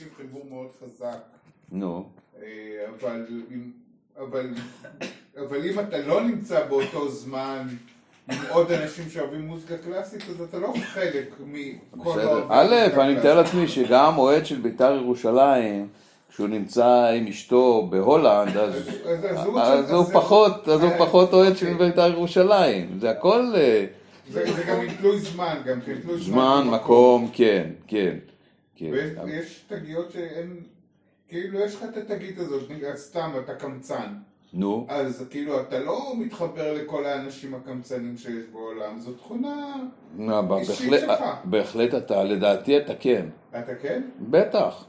מרגישים חיבור מאוד חזק. נו. אה, אבל אם, אבל, אבל אם אתה לא נמצא באותו זמן עם עוד אנשים שאוהבים מוזיקה קלאסית, אז אתה לא חלק מכל. האוהבים א', אני מתאר. לעצמי שגם אוהד של בית"ר ירושלים, כשהוא נמצא עם אשתו בהולנד, אז אז- אז הוא פחות, אז הוא אה, פחות אוהד של אוקיי. בית"ר ירושלים. זה הכל אה, זה זה גם תלוי זמן, גם תלוי זמן, ומקום. מקום, כן, כן. כן. ויש יש תגיות שאין, כאילו יש לך את התגית הזאת, סתם אתה קמצן, נו, אז כאילו אתה לא מתחבר לכל האנשים הקמצנים שיש בעולם, זו תכונה, אישית שלך. בהחלט אתה, לדעתי אתה כן. אתה כן? בטח,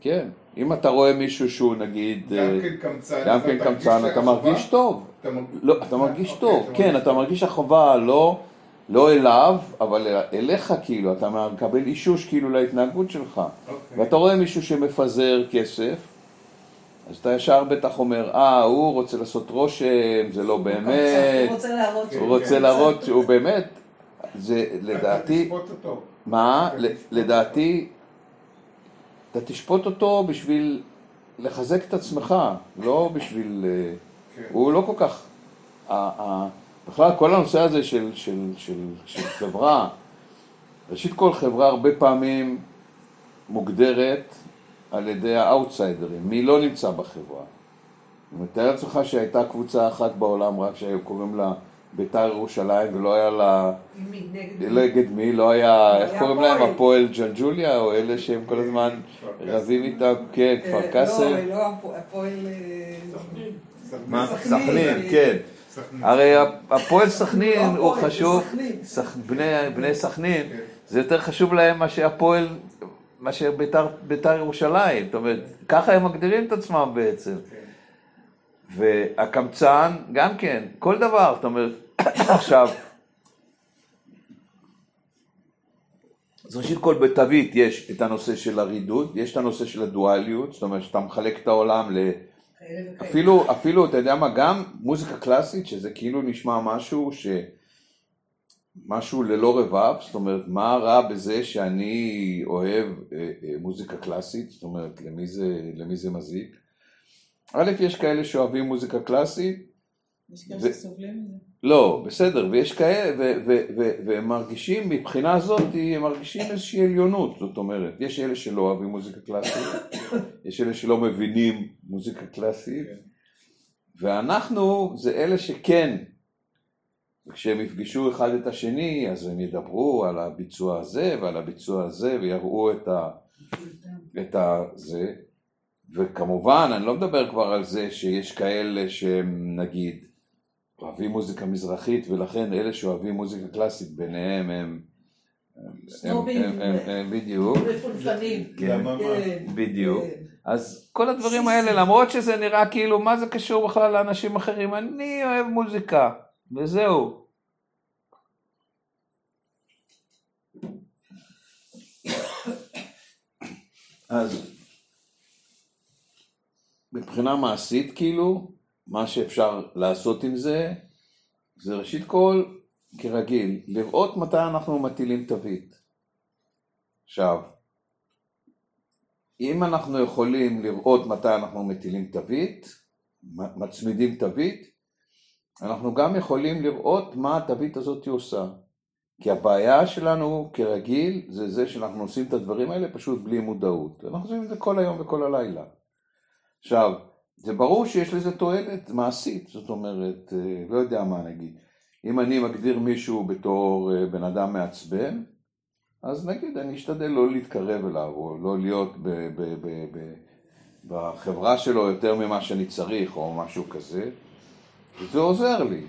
כן. אם אתה רואה מישהו שהוא נגיד, גם אה, כן קמצן, גם כן אתה קמצן, אתה מרגיש טוב. אתה מרגיש- לא, אתה מרגיש אוקיי, טוב, כן, מרגיש- אתה מרגיש החובה לא, לא אליו, אבל אליך כאילו, אתה מקבל אישוש כאילו להתנהגות שלך. אוקיי. ואתה רואה מישהו שמפזר כסף, אז אתה ישר בטח אומר, אה, הוא רוצה לעשות רושם, זה לא באמת, הוא רוצה להראות הוא רוצה להראות שהוא באמת, זה לדעתי. מה? לדעתי, אתה תשפוט אותו בשביל לחזק את עצמך, לא בשביל... אה, כן. הוא לא כל כך... בכלל, כל הנושא הזה של, של, של, של חברה, ראשית כל חברה הרבה פעמים מוגדרת על ידי האאוטסיידרים, מי לא נמצא בחברה. אני מתאר לעצמך שהייתה קבוצה אחת בעולם רק שהיו קוראים לה בית"ר ירושלים ולא היה לה... מי נגד נגד מי? לא היה, איך קוראים להם? הפועל. ג'לג'וליה או אלה שהם כל הזמן רבים איתם, כן, כפר אה, קאסם. לא, לא, הפו- הפועל... אה? סכנין. סכנין, כן. הרי הפועל סכנין לא הוא חשוב, בני- סכנין, כן. זה יותר חשוב להם מאשר הפועל, מאשר בית"ר בית"ר ירושלים, זאת אומרת, ככה הם מגדירים את עצמם בעצם. כן. והקמצן, גם כן, כל דבר, זאת אומרת, עכשיו, אז ראשית כל בתווית יש את הנושא של הרידוד, יש את הנושא של הדואליות, זאת אומרת שאתה מחלק את העולם ל... כאלה וכאלה. אפילו, אפילו, אתה יודע מה, גם מוזיקה קלאסית, שזה כאילו נשמע משהו ש... משהו ללא רבב, זאת אומרת, מה רע בזה שאני אוהב אה, אה, מוזיקה קלאסית, זאת אומרת, למי זה, למי זה מזיק? א', יש כאלה שאוהבים מוזיקה קלאסית, יש כאלה שסובלים מזה. לא, בסדר, ויש כאלה, והם מרגישים, מבחינה זאת, הם מרגישים איזושהי עליונות, זאת אומרת, יש אלה שלא אוהבים מוזיקה קלאסית, יש אלה שלא מבינים מוזיקה קלאסית, כן. ואנחנו זה אלה שכן, וכשהם יפגשו אחד את השני, אז הם ידברו על הביצוע הזה ועל הביצוע הזה, ויראו את ה... את ה... זה, וכמובן, אני לא מדבר כבר על זה שיש כאלה שהם נגיד אוהבים מוזיקה מזרחית, ולכן אלה שאוהבים מוזיקה קלאסית ביניהם הם... הם, בדיוק, מפונפנים. כן? כן, בדיוק. כן. אז כל הדברים האלה, למרות שזה נראה כאילו, מה זה קשור בכלל לאנשים אחרים? אני אוהב מוזיקה, וזהו. אז מבחינה מעשית, כאילו, מה שאפשר לעשות עם זה, זה ראשית כל, כרגיל, לראות מתי אנחנו מטילים תווית. עכשיו, אם אנחנו יכולים לראות מתי אנחנו מטילים תווית, מצמידים תווית, אנחנו גם יכולים לראות מה התווית הזאת עושה. כי הבעיה שלנו כרגיל זה זה שאנחנו עושים את הדברים האלה פשוט בלי מודעות. אנחנו עושים את זה כל היום וכל הלילה. עכשיו, זה ברור שיש לזה תועלת מעשית, זאת אומרת, אה, לא יודע מה נגיד. אם אני מגדיר מישהו בתור אה, בן אדם מעצבן, אז נגיד אני אשתדל לא להתקרב אליו, או לא להיות ב- ב- ב- ב- בחברה שלו יותר ממה שאני צריך, או משהו כזה, וזה עוזר לי.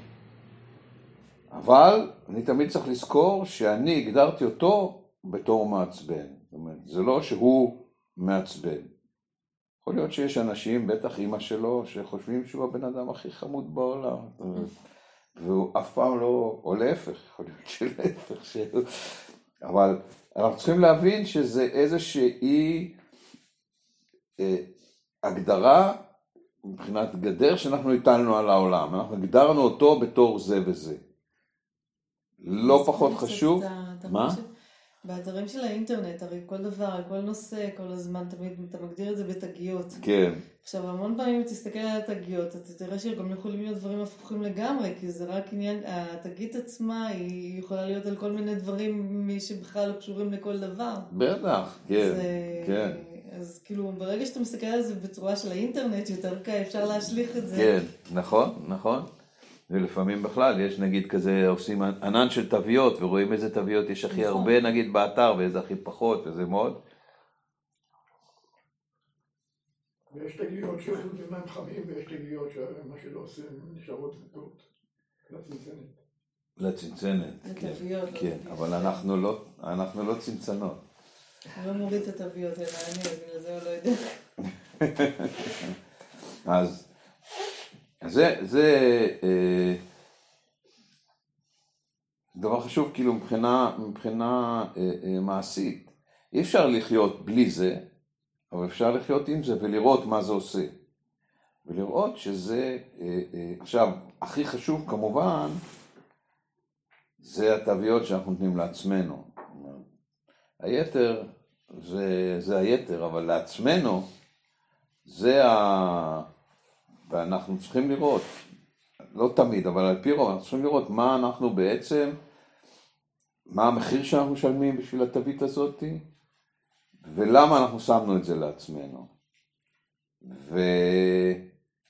אבל אני תמיד צריך לזכור שאני הגדרתי אותו בתור מעצבן. זאת אומרת, זה לא שהוא מעצבן. יכול להיות שיש אנשים, בטח אימא שלו, שחושבים שהוא הבן אדם הכי חמוד בעולם. אומרת, והוא אף פעם לא, או להפך, יכול להיות שלהפך, שהוא... אבל אנחנו צריכים להבין שזה איזושהי אה, הגדרה מבחינת גדר שאנחנו הטלנו על העולם. אנחנו הגדרנו אותו בתור זה וזה. לא פחות חשוב. מה? באתרים של האינטרנט, הרי כל דבר, כל נושא, כל הזמן, תמיד אתה מגדיר את זה בתגיות. כן, עכשיו, המון פעמים תסתכל על התגיות, אתה תראה שגם יכולים להיות דברים הפוכים לגמרי, כי זה רק עניין, התגית עצמה היא יכולה להיות על כל מיני דברים מי שבכלל לא קשורים לכל דבר. בטח, כן, זה- כן, אז כאילו, ברגע שאתה מסתכל על זה בצורה של האינטרנט, יותר קל, אפשר להשליך את זה. כן, נכון, נכון. ולפעמים בכלל יש נגיד כזה, עושים ענן של תוויות ורואים איזה תוויות יש הכי נכון. הרבה נגיד באתר ואיזה הכי פחות וזה מאוד. ויש תגליות שעושות עם מים חמים, ויש תגליות שמה שלא עושים נשארות זיתות. לצנצנת. לצנצנת, כן, לתוויות, כן. אבל אנחנו לא, אנחנו לא צנצנות. לא מוריד את התוויות האלה, אני, אז בגלל זה הוא לא יודע. אז זה, זה אה, דבר חשוב כאילו מבחינה, מבחינה אה, אה, מעשית. אי אפשר לחיות בלי זה, אבל אפשר לחיות עם זה ולראות מה זה עושה. ולראות שזה, אה, אה, עכשיו, הכי חשוב כמובן, זה התוויות שאנחנו נותנים לעצמנו. היתר זה, זה היתר, אבל לעצמנו זה ה... ואנחנו צריכים לראות, לא תמיד, אבל על פי רוב, אנחנו צריכים לראות מה אנחנו בעצם, מה המחיר שאנחנו משלמים בשביל התווית הזאתי, ולמה אנחנו שמנו את זה לעצמנו.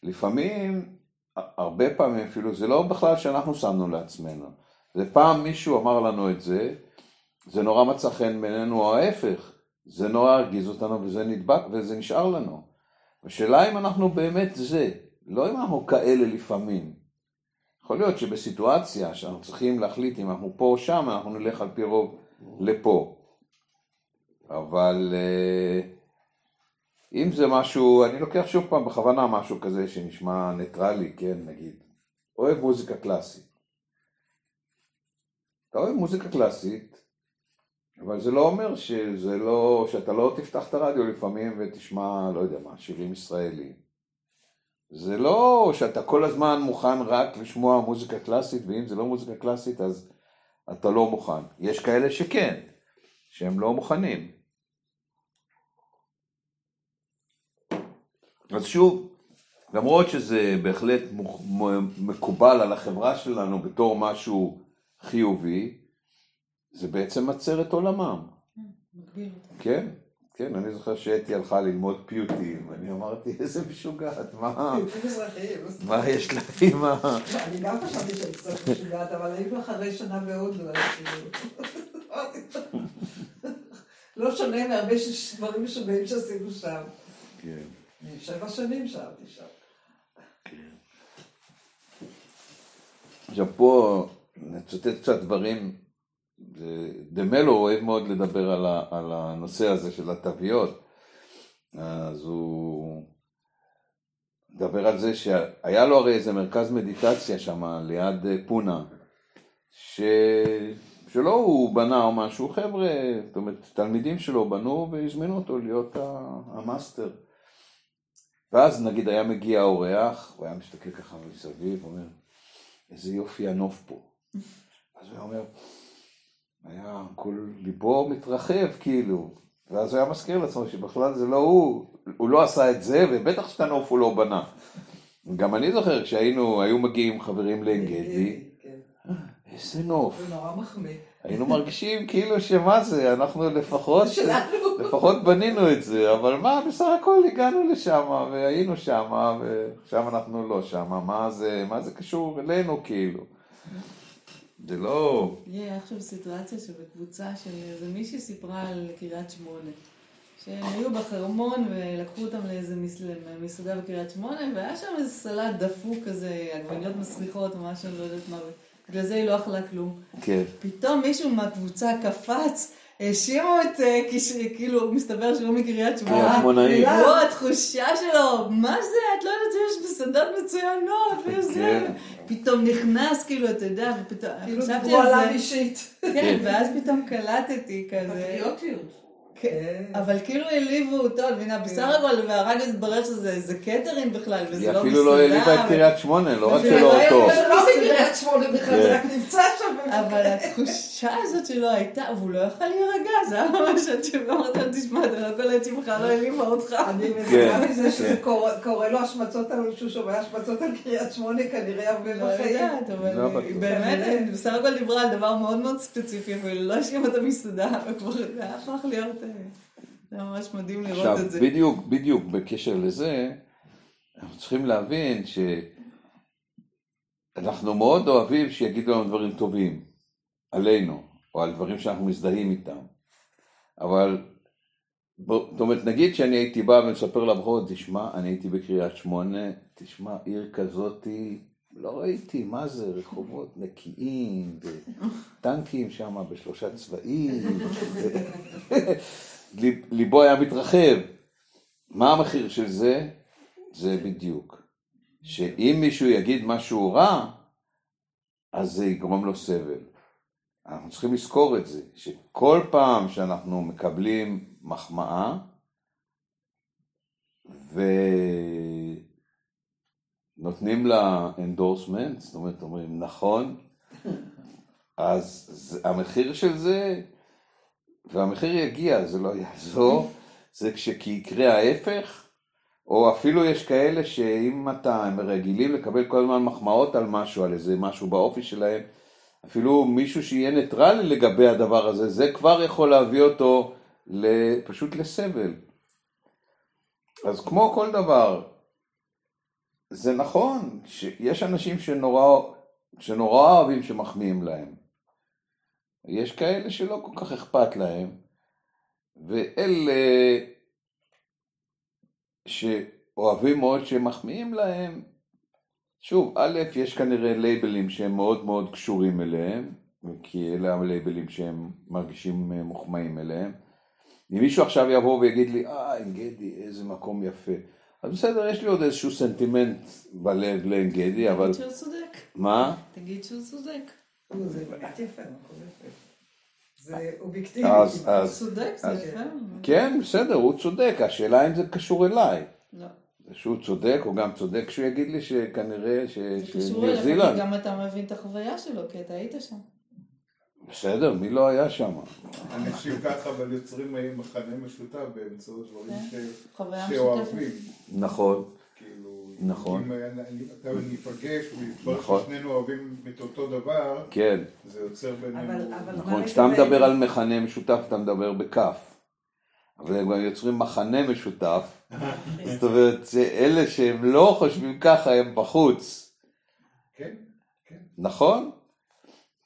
ולפעמים, הרבה פעמים אפילו, זה לא בכלל שאנחנו שמנו לעצמנו. זה פעם מישהו אמר לנו את זה, זה נורא מצא חן בעינינו, או ההפך, זה נורא הרגיז אותנו וזה נדבק וזה נשאר לנו. השאלה אם אנחנו באמת זה, לא אם אנחנו כאלה לפעמים. יכול להיות שבסיטואציה שאנחנו צריכים להחליט אם אנחנו פה או שם, אנחנו נלך על פי רוב לפה. אבל אה, אם זה משהו, אני לוקח שוב פעם בכוונה משהו כזה שנשמע ניטרלי, כן, נגיד, אוהב מוזיקה קלאסית. אתה אוהב מוזיקה קלאסית, אבל זה לא אומר שזה לא, שאתה לא תפתח את הרדיו לפעמים ותשמע, לא יודע מה, שירים ישראלים. זה לא שאתה כל הזמן מוכן רק לשמוע מוזיקה קלאסית, ואם זה לא מוזיקה קלאסית אז אתה לא מוכן. יש כאלה שכן, שהם לא מוכנים. אז שוב, למרות שזה בהחלט מקובל על החברה שלנו בתור משהו חיובי, זה בעצם מצר את עולמם. כן, כן, אני זוכר שאתי הלכה ללמוד פיוטים, אני אמרתי, איזה משוגעת, מה, מזרחיים. מה יש לה עם ה... אני גם חשבתי שאני קצת משוגעת, אבל היינו אחרי שנה אז כאילו... לא שונה מהרבה דברים משוגעים שעשינו שם. כן. שבע שנים שאלתי שם. עכשיו פה נצטט קצת דברים, דמלו אוהב מאוד לדבר על, ה, על הנושא הזה של התוויות, אז הוא מדבר על זה שהיה לו הרי איזה מרכז מדיטציה שם ליד אה, פונה, ש... שלא הוא בנה או משהו, חבר'ה, זאת אומרת, תלמידים שלו בנו והזמינו אותו להיות המאסטר. ואז נגיד היה מגיע אורח, הוא היה מסתכל ככה מסביב, אומר, איזה יופי הנוף פה. אז הוא אומר, היה כל ליבו מתרחב כאילו, ואז הוא היה מזכיר לעצמו שבכלל זה לא הוא, הוא לא עשה את זה, ובטח שאת הנוף הוא לא בנה. גם אני זוכר כשהיינו, היו מגיעים חברים לעין גדי, כן. איזה נוף. זה נורא מחמיא. היינו מרגישים כאילו שמה זה, אנחנו לפחות. לפחות בנינו את זה, אבל מה, בסך הכל הגענו לשם והיינו שם, ועכשיו אנחנו לא שם, מה זה, מה זה קשור אלינו כאילו? זה לא... היה עכשיו סיטואציה שבקבוצה של איזה מישהי סיפרה על קריית שמונה. שהם היו בחרמון ולקחו אותם לאיזה מס- מסעדה בקריית שמונה, והיה שם איזה סלט דפוק כזה, עגבניות מסריחות או משהו, לא יודעת מה, בגלל זה היא לא אכלה כלום. כן. פתאום מישהו מהקבוצה קפץ, האשימו את, אה, כאילו, מסתבר שהוא מקריית שמונה. קריית שמונאי. וואו, התחושה שלו, מה זה, את לא יודעת שיש מסעדות מצוינות, וזה. כן. פתאום נכנס, כאילו, אתה יודע, ופתאום, כאילו חשבתי דיברו על עליו זה. אישית. כן, ואז פתאום קלטתי כזה. פטריוטיות. כן, אבל כאילו העליבו אותו, את מבינה, בסך הכל, כך התברר שזה קייטרינג בכלל, וזה היא לא מסעדה. אפילו לא העליבה את קריית שמונה, לא רק שלא לא אותו. העליבה. זה לא בקריית שמונה בכלל, כן. זה רק נמצא שם. אבל התחושה הזאת שלו הייתה, והוא לא יכל להירגע, זה היה ממש עד שאמרת לו, תשמע, אתה לא קולט שהיא בכלל לא העליבה אותך. אני כן, מבינה מזה כן. שזה קורא- לו השמצות על, שהוא שומע השמצות על קריית שמונה כנראה הרבה לא בחיים. יודעת, לא אבל בטוח. היא באמת, היא בסך הכל דיברה על דבר מאוד מאוד ספציפי, והיא לא השמיצה את המסעדה, וכבר זה היה הפך להיות, זה ממש מדהים לראות עכשיו, את זה. בדיוק, בדיוק בקשר לזה, אנחנו צריכים להבין שאנחנו מאוד אוהבים שיגידו לנו דברים טובים עלינו, או על דברים שאנחנו מזדהים איתם. אבל, זאת אומרת, נגיד שאני הייתי בא ומספר לבחור, תשמע, אני הייתי בקריית שמונה, תשמע, עיר כזאתי, לא ראיתי, מה זה, רחובות נקיים, וטנקים שם בשלושה צבעים, ליב- ליבו היה מתרחב. מה המחיר של זה? זה בדיוק. שאם מישהו יגיד משהו רע, אז זה יגרום לו סבל. אנחנו צריכים לזכור את זה, שכל פעם שאנחנו מקבלים מחמאה, ונותנים לה endorsement, זאת אומרת, אומרים נכון, אז זה, המחיר של זה, והמחיר יגיע, זה לא יעזור, זה כשיקרה ההפך, או אפילו יש כאלה שאם אתה, הם רגילים לקבל כל הזמן מחמאות על משהו, על איזה משהו באופי שלהם, אפילו מישהו שיהיה ניטרלי לגבי הדבר הזה, זה כבר יכול להביא אותו פשוט לסבל. אז כמו כל דבר, זה נכון שיש אנשים שנורא, שנורא אוהבים שמחמיאים להם. יש כאלה שלא כל כך אכפת להם, ואלה שאוהבים מאוד שמחמיאים להם, שוב, א', יש כנראה לייבלים שהם מאוד מאוד קשורים אליהם, כי אלה הלייבלים שהם מרגישים מוחמאים אליהם. אם מישהו עכשיו יבוא ויגיד לי, אה, גדי, איזה מקום יפה. אז בסדר, יש לי עוד איזשהו סנטימנט בלב לעין גדי, אבל... תגיד שהוא צודק. מה? תגיד שהוא צודק. נו, זה באמת יפה. זה אובייקטיבי. הוא צודק, זה יפה. כן, בסדר, הוא צודק, השאלה אם זה קשור אליי. לא. שהוא צודק, הוא גם צודק שהוא יגיד לי שכנראה ש- זה קשור שניו אליך. גם אתה מבין את החוויה שלו, כי אתה היית שם. בסדר, מי לא היה שם? אנשים ככה אבל יוצרים מחנה משותף באמצעות דברים כן. שאוהבים. נכון, כאילו, נכון. אם אתה ניפגש ויתברר נכון. ששנינו אוהבים את אותו דבר, כן. זה יוצר בינינו... אבל- אבל נכון, מה כשאתה מדבר על מכנה משותף, אתה מדבר בכף. אבל הם גם יוצרים מחנה משותף. זאת אומרת, שאלה שהם לא חושבים ככה, הם בחוץ. כן, כן. נכון?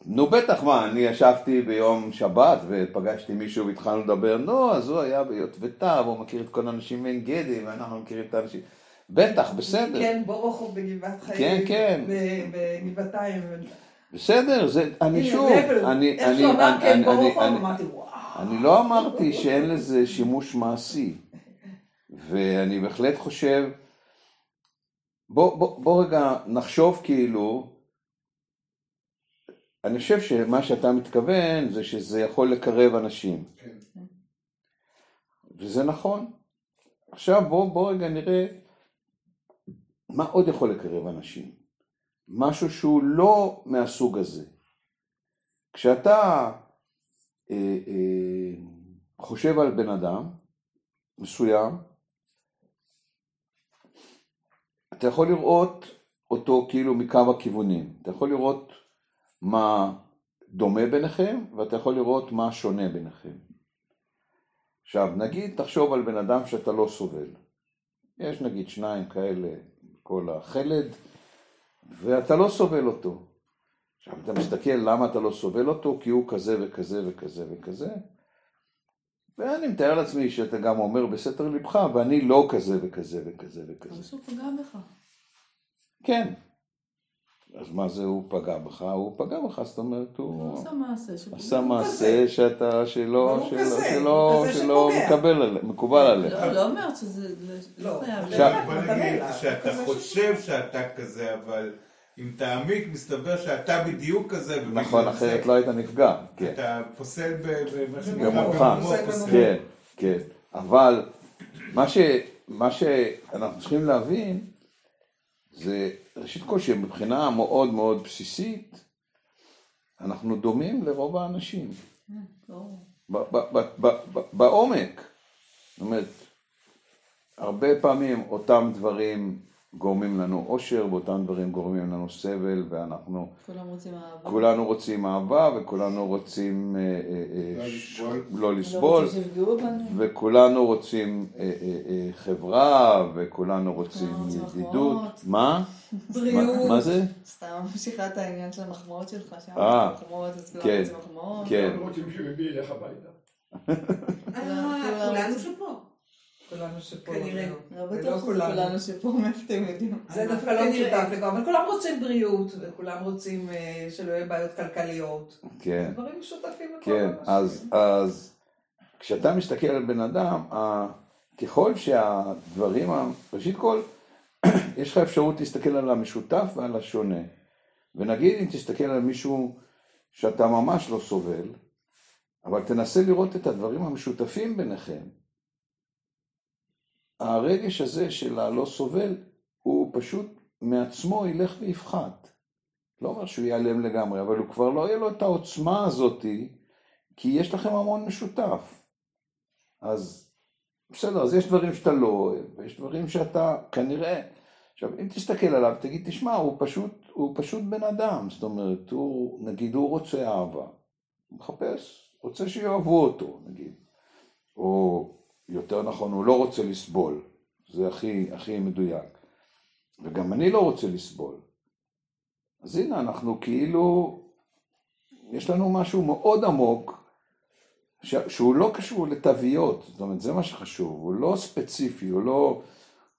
נו בטח, מה, אני ישבתי ביום שבת ופגשתי מישהו והתחלנו לדבר, נו, אז הוא היה ביוטבתה, והוא מכיר את כל האנשים מעין גדי, ואנחנו מכירים את האנשים. בטח, בסדר. כן, בורוכוב בגבעת חיים. כן, כן. בגבעתיים. בסדר, זה, אני שוב. אני, אני, אני, כן, אני, לא אמרתי שאין לזה שימוש מעשי, ואני בהחלט חושב, בוא, בוא, בוא רגע נחשוב כאילו, אני חושב שמה שאתה מתכוון זה שזה יכול לקרב אנשים, כן. וזה נכון. עכשיו בוא, בוא רגע נראה מה עוד יכול לקרב אנשים. משהו שהוא לא מהסוג הזה. כשאתה אה, אה, חושב על בן אדם מסוים, אתה יכול לראות אותו כאילו מכמה כיוונים. אתה יכול לראות מה דומה ביניכם, ואתה יכול לראות מה שונה ביניכם. עכשיו, נגיד תחשוב על בן אדם שאתה לא סובל. יש נגיד שניים כאלה, כל החלד, ואתה לא סובל אותו. עכשיו אתה מסתכל למה אתה לא סובל אותו, כי הוא כזה וכזה וכזה וכזה. ואני מתאר לעצמי שאתה גם אומר בסתר לבך, ואני לא כזה וכזה וכזה אבל וכזה. שהוא פגע בך. כן. אז מה זה הוא פגע בך? הוא פגע בך, זאת אומרת, הוא הוא עשה מעשה עשה. מעשה שאתה, שלא, שלא, שלא, מקובל עליך. לא, לא אומרת שזה לא לא. חייב. עכשיו- להיות. בוא אתה נגיד מלך, שאתה חושב שאתה כזה, אבל אם תעמיק מסתבר שאתה בדיוק כזה. נכון, אחרת לא היית נפגע. כן. אתה פוסל ב- במה שנקרא. במומו. כן, כן. אבל מה, ש, מה שאנחנו צריכים להבין זה ראשית כל שמבחינה מאוד מאוד בסיסית אנחנו דומים לרוב האנשים, בעומק. זאת אומרת, הרבה פעמים אותם דברים גורמים לנו אושר, ואותם דברים גורמים לנו סבל, ואנחנו כולם רוצים אהבה. כולנו רוצים אהבה, וכולנו רוצים אה, אה, לא אה, לסבול. לא לא לסבול. וכולנו רוצים חברה, וכולנו רוצים ידידות. מה? בריאות. מה- זה? סתם ממשיכה את העניין של המחמאות שלך, שם מחמאות, אז כולם כן, רוצים מחמאות. כן. הם רוצים שהוא יביא אליך הביתה. כולנו שפה. כולנו שפה. כנראה. לא בטוח שזה כולנו. כולנו שפה, מאיפה אתם יודעים. זה דווקא לא משותף לגמרי, אבל כולם רוצים בריאות, וכולם רוצים אה, שלא יהיו בעיות כלכליות. כן. דברים משותפים לכל כן. אז, אז כשאתה מסתכל על בן אדם, ככל שהדברים, ראשית כל, יש לך אפשרות להסתכל על המשותף ועל השונה. ונגיד אם תסתכל על מישהו שאתה ממש לא סובל, אבל תנסה לראות את הדברים המשותפים ביניכם. הרגש הזה של הלא סובל, הוא פשוט מעצמו ילך ויפחת. לא אומר שהוא ייעלם לגמרי, אבל הוא כבר לא יהיה לו את העוצמה הזאתי, כי יש לכם המון משותף. אז בסדר, אז יש דברים שאתה לא אוהב, ויש דברים שאתה כנראה... עכשיו, אם תסתכל עליו, תגיד, תשמע, הוא פשוט, הוא פשוט בן אדם, זאת אומרת, הוא, נגיד, הוא רוצה אהבה. הוא מחפש, רוצה שיאהבו אותו, נגיד. או יותר נכון, הוא לא רוצה לסבול. זה הכי, הכי מדויק. וגם אני לא רוצה לסבול. אז הנה, אנחנו כאילו, יש לנו משהו מאוד עמוק, ש... שהוא לא קשור לתוויות, זאת אומרת, זה מה שחשוב, הוא לא ספציפי, הוא לא,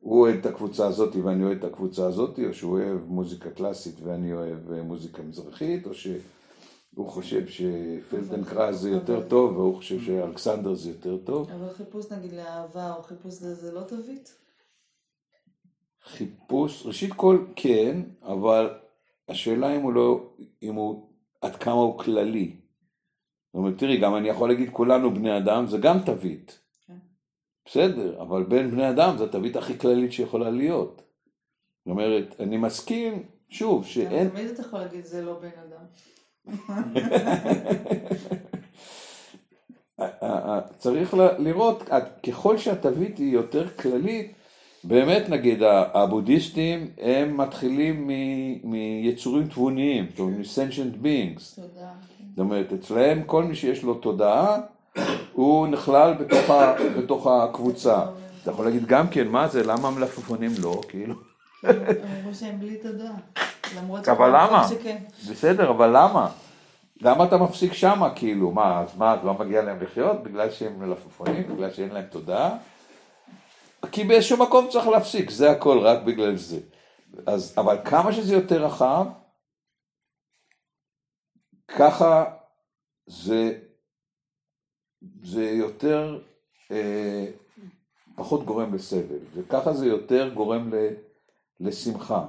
הוא אוהב את הקבוצה הזאת ואני אוהב את הקבוצה הזאת, או שהוא אוהב מוזיקה קלאסית ואני אוהב אה, מוזיקה מזרחית, או שהוא חושב שפלדנקראז זה יותר טוב, והוא חושב שאלכסנדר זה יותר טוב. אבל חיפוש נגיד לאהבה, או חיפוש לזה לא תווית? חיפוש, ראשית כל כן, אבל השאלה אם הוא לא, אם הוא, עד כמה הוא כללי. זאת אומרת, תראי, גם אני יכול להגיד כולנו בני אדם, זה גם תווית. כן. בסדר, אבל בין בני אדם זו התווית הכי כללית שיכולה להיות. זאת אומרת, אני מסכים, שוב, שאין... תמיד אתה יכול להגיד זה לא בן אדם. צריך לראות, ככל שהתווית היא יותר כללית, באמת נגיד הבודהיסטים הם מתחילים מ- מיצורים תבוניים, זאת אומרת מ-sentient beings, תודה. זאת אומרת אצלהם כל מי שיש לו תודעה הוא נכלל בתוך, ה, בתוך הקבוצה. אתה יכול להגיד גם כן, מה זה, למה המלפפונים לא, כאילו, הם אמרו שהם בלי תודה. למרות אבל למה? בסדר, אבל למה? למה אתה מפסיק שמה, כאילו, מה, אז מה, לא מגיע להם לחיות בגלל שהם מלפפונים, בגלל שאין להם תודעה? כי באיזשהו מקום צריך להפסיק, זה הכל, רק בגלל זה. אז, אבל כמה שזה יותר רחב, ככה זה, זה יותר, אה, פחות גורם לסבל, וככה זה יותר גורם ל, לשמחה.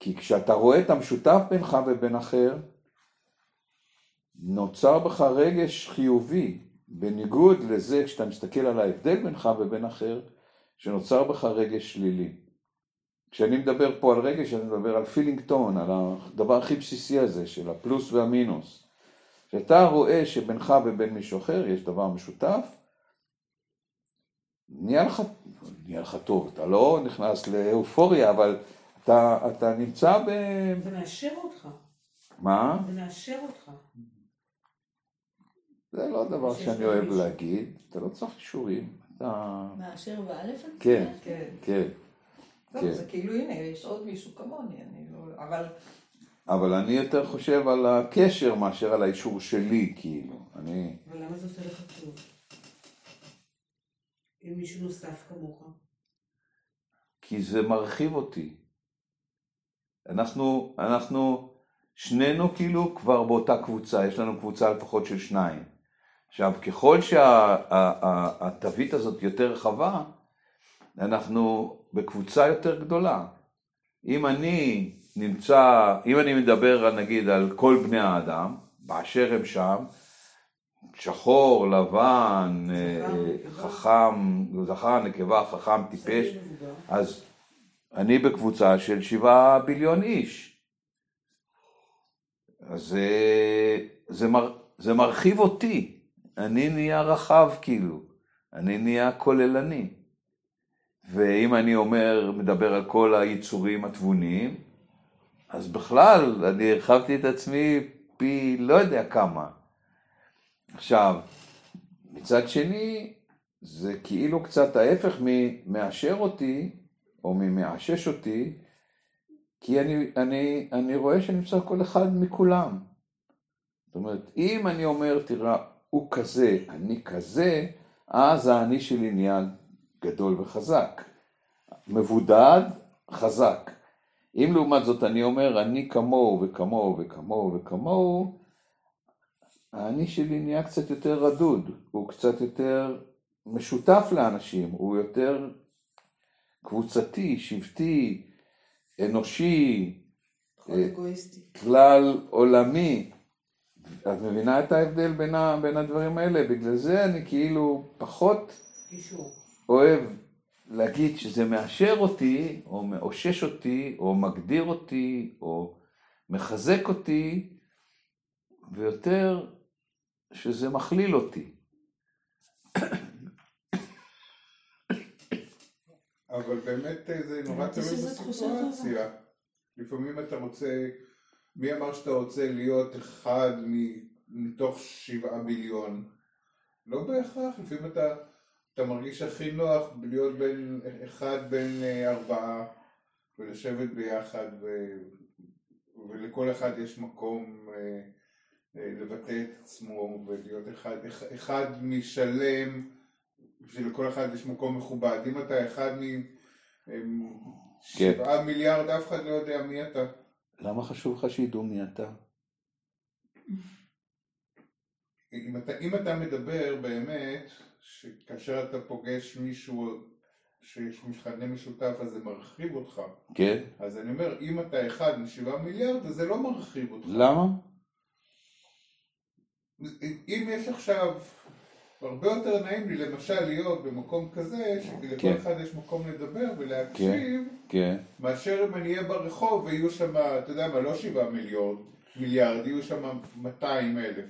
כי כשאתה רואה את המשותף בינך ובין אחר, נוצר בך רגש חיובי, בניגוד לזה כשאתה מסתכל על ההבדל בינך ובין אחר, שנוצר בך רגש שלילי. כשאני מדבר פה על רגש, אני מדבר על פילינג טון, על הדבר הכי בסיסי הזה של הפלוס והמינוס. כשאתה רואה שבינך ובין מישהו אחר יש דבר משותף, נהיה לך, נהיה לך טוב, אתה לא נכנס לאופוריה, אבל אתה, אתה נמצא ב... זה מאשר אותך. מה? זה מאשר אותך. זה לא דבר שאני אוהב מישהו. להגיד, אתה לא צריך אישורים, אתה... מאשר באלף? כן? כן. כן. טוב, כן. זה כאילו, הנה, יש עוד מישהו כמוני, אני לא... אבל אבל אני יותר חושב על הקשר מאשר על האישור שלי, כאילו. אני... אבל למה זה עושה לך טוב? אם מישהו נוסף כמוך. כי זה מרחיב אותי. אנחנו, אנחנו, שנינו כאילו כבר באותה קבוצה, יש לנו קבוצה לפחות של שניים. עכשיו, ככל שהתווית הזאת יותר רחבה, אנחנו בקבוצה יותר גדולה. אם אני נמצא, אם אני מדבר נגיד על כל בני האדם, באשר הם שם, שחור, לבן, אה. חכם, זכר, נקבה, חכם, טיפש. אז אני בקבוצה של שבעה ביליון איש. אז זה, זה, מר, זה מרחיב אותי, אני נהיה רחב כאילו, אני נהיה כוללני. ואם אני אומר, מדבר על כל היצורים התבוניים, אז בכלל, אני הרחבתי את עצמי פי לא יודע כמה. עכשיו, מצד שני, זה כאילו קצת ההפך ממאשר אותי, או ממאשש אותי, כי אני, אני, אני רואה שאני בסך הכל אחד מכולם. זאת אומרת, אם אני אומר, תראה, הוא כזה, אני כזה, אז האני שלי נהיה גדול וחזק. מבודד, חזק. אם לעומת זאת אני אומר, אני כמוהו וכמוהו וכמוהו וכמוהו, האני שלי נהיה קצת יותר רדוד, הוא קצת יותר משותף לאנשים, הוא יותר קבוצתי, שבטי, אנושי, אגואיסטי. כלל עולמי. את מבינה את ההבדל בין, ה, בין הדברים האלה? בגלל זה אני כאילו פחות קישור. אוהב להגיד שזה מאשר אותי, או מאושש אותי, או מגדיר אותי, או מחזק אותי, ויותר שזה מכליל אותי. אבל באמת אה, זה נורא תלוי בסיטואציה. לפעמים אתה רוצה, מי אמר שאתה רוצה להיות אחד מתוך שבעה מיליון? לא בהכרח, לפעמים אתה, אתה מרגיש הכי נוח להיות בין אחד בין אה, ארבעה ולשבת ביחד ו, ולכל אחד יש מקום אה, לבטא את עצמו ולהיות אחד, אח- אחד משלם שלכל אחד יש מקום מכובד. אם אתה אחד כן. משבעה מיליארד, אף אחד לא יודע מי אתה. למה חשוב לך שידעו מי אתה? אם אתה, אם אתה מדבר באמת, שכאשר אתה פוגש מישהו שיש מכנה משותף אז זה מרחיב אותך. כן? אז אני אומר, אם אתה אחד משבעה מיליארד, אז זה לא מרחיב אותך. למה? אם יש עכשיו, הרבה יותר נעים לי למשל להיות במקום כזה, שלכל כן. אחד יש מקום לדבר ולהקשיב, כן, מאשר אם אני אהיה ברחוב ויהיו שם, אתה יודע מה, לא שבעה מיליארד, מיליארד, יהיו שם 200 אלף.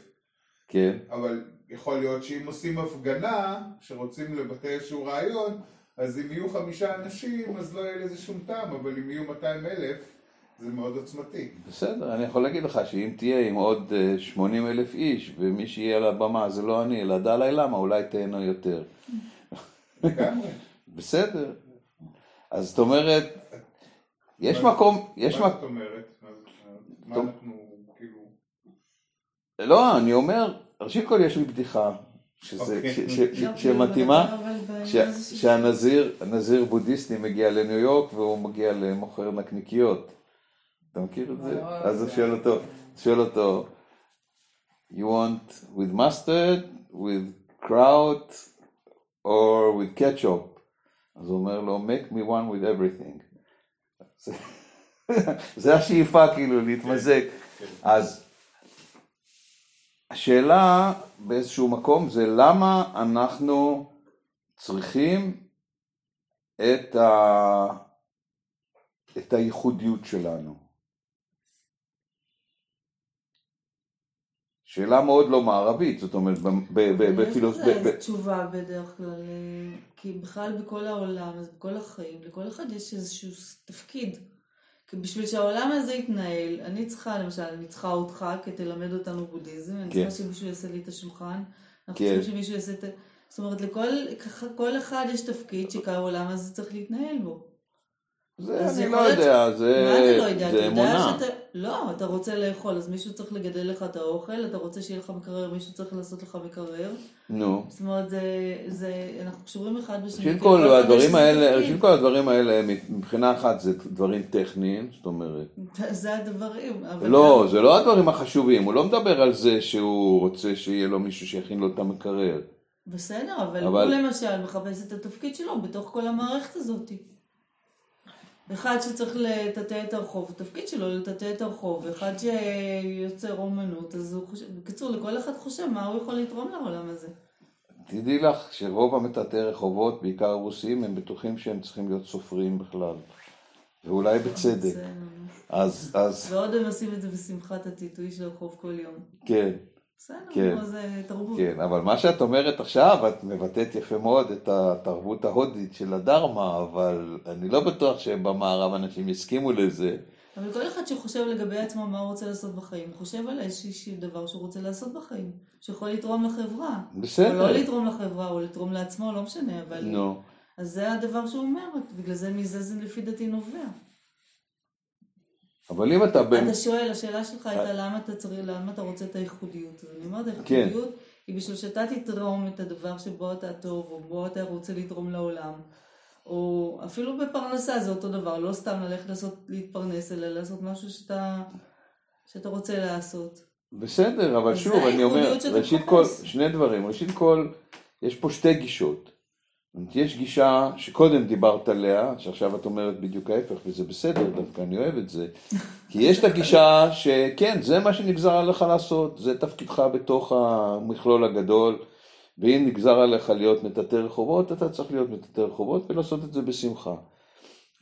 כן, אבל יכול להיות שאם עושים הפגנה, שרוצים לבטא איזשהו רעיון, אז אם יהיו חמישה אנשים, אז לא יהיה לזה שום טעם, אבל אם יהיו 200 אלף, זה מאוד עוצמתי. בסדר, אני יכול להגיד לך שאם תהיה עם עוד אה, 80 אלף איש ומי שיהיה על הבמה זה לא אני, אלא דלי למה, אולי תהנו יותר. בסדר. אז זאת אומרת, יש מקום, יש מה מקום, זאת אומרת? מה- טוב. אנחנו, כאילו... לא, אני אומר, ראשית כל יש לי בדיחה, אוקיי. ש- ש- לא, שמתאימה, שהנזיר, הנזיר בודהיסטי מגיע לניו יורק והוא מגיע למוכר נקניקיות. אתה מכיר את זה? לא, אז הוא זה- שואל אותו, שואל אותו, you want with mustard, with kraut, or with ketchup? אז הוא אומר לו, make me one with everything. זה- זה השאיפה כאילו להתמזג. אז השאלה באיזשהו מקום זה למה אנחנו צריכים את, ה... את הייחודיות שלנו. שאלה מאוד לא מערבית, זאת אומרת, ב- ב- ב- בפילוס... יש לזה תשובה בדרך כלל, כי בכלל בכל העולם, בכל החיים, לכל אחד יש איזשהו תפקיד. כי בשביל שהעולם הזה יתנהל, אני צריכה, למשל, אני צריכה אותך כתלמד אותנו בודהיזם, אני כן. צריכה שמישהו יעשה לי את השולחן, אנחנו כן. צריכים שמישהו יעשה את ה... זאת אומרת, לכל אחד יש תפקיד שהעולם הזה צריך להתנהל בו. זה אז אני לא יודע, זה לא אמונה. לא, אתה רוצה לאכול, אז מישהו צריך לגדל לך את האוכל, אתה רוצה שיהיה לך מקרר, מישהו צריך לעשות לך מקרר. נו. זאת אומרת, זה, זה, אנחנו קשורים אחד בשני. ראשית כי כל הדברים האלה. ראשית כל הדברים האלה מבחינה אחת זה דברים טכניים, זאת אומרת, זה הדברים. לא, גם- זה לא הדברים החשובים, הוא לא מדבר על זה שהוא רוצה שיהיה לו מישהו שיכין לו את המקרר. בסדר, אבל, אבל- הוא למשל מחפש את התפקיד שלו בתוך כל המערכת הזאת. אחד שצריך לטאטא את הרחוב, התפקיד שלו לטאטא את הרחוב, ואחד שיוצר אומנות, אז הוא חושב, בקיצור, לכל אחד חושב מה הוא יכול לתרום לעולם הזה. תדעי לך שרוב המטאטאי רחובות, בעיקר הרוסים, הם בטוחים שהם צריכים להיות סופרים בכלל. ואולי בצדק. זה ממש. אז, אז, ועוד הם עושים את זה בשמחת הטיטוי של הרחוב כל יום. כן, בסדר, כן. זה תרבות. כן, אבל מה שאת אומרת עכשיו, את מבטאת יפה מאוד את התרבות ההודית של הדרמה, אבל אני לא בטוח שבמערב אנשים יסכימו לזה. אבל כל אחד שחושב לגבי עצמו מה הוא רוצה לעשות בחיים, חושב על איזשהו דבר שהוא רוצה לעשות בחיים, שיכול לתרום לחברה. או בסדר. לא לתרום לחברה, או לתרום לעצמו, לא משנה, אבל... נו, אז זה הדבר שהוא אומר, בגלל זה מזה זה לפי דעתי נובע. אבל אם אתה באמת... אתה שואל, השאלה שלך הייתה למה אתה צריך, למה אתה רוצה את הייחודיות. אני אומרת, כן. הייחודיות היא בשביל שאתה תתרום את הדבר שבו אתה טוב, או בו אתה רוצה לתרום לעולם. או אפילו בפרנסה זה אותו דבר, לא סתם ללכת לעשות, להתפרנס, אלא לעשות משהו שאתה, שאתה רוצה לעשות. בסדר, אבל שוב, אני אומר, ראשית כל. שני דברים. ראשית כל, יש פה שתי גישות. יש גישה שקודם דיברת עליה, שעכשיו את אומרת בדיוק ההפך, וזה בסדר, דווקא אני אוהב את זה. כי יש את הגישה שכן, זה מה שנגזר עליך לעשות, זה תפקידך בתוך המכלול הגדול, ואם נגזר עליך להיות מטאטא רחובות, אתה צריך להיות מטאטא רחובות ולעשות את זה בשמחה.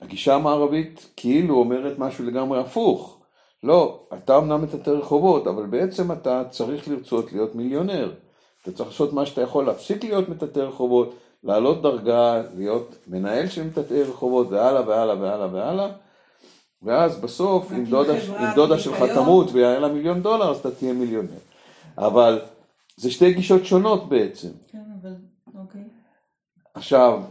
הגישה המערבית כאילו אומרת משהו לגמרי הפוך. לא, אתה אמנם מטאטא רחובות, אבל בעצם אתה צריך לרצות להיות מיליונר. אתה צריך לעשות מה שאתה יכול, להפסיק להיות מטאטא רחובות, לעלות דרגה, להיות מנהל של מטאטא רחובות, והלאה והלאה והלאה והלאה. ואז בסוף, אם דודה, אם דודה שלך. תמות ויהיה לה מיליון דולר, אז אתה תהיה מיליונר. אבל זה שתי גישות שונות בעצם. כן, אבל, אוקיי. עכשיו,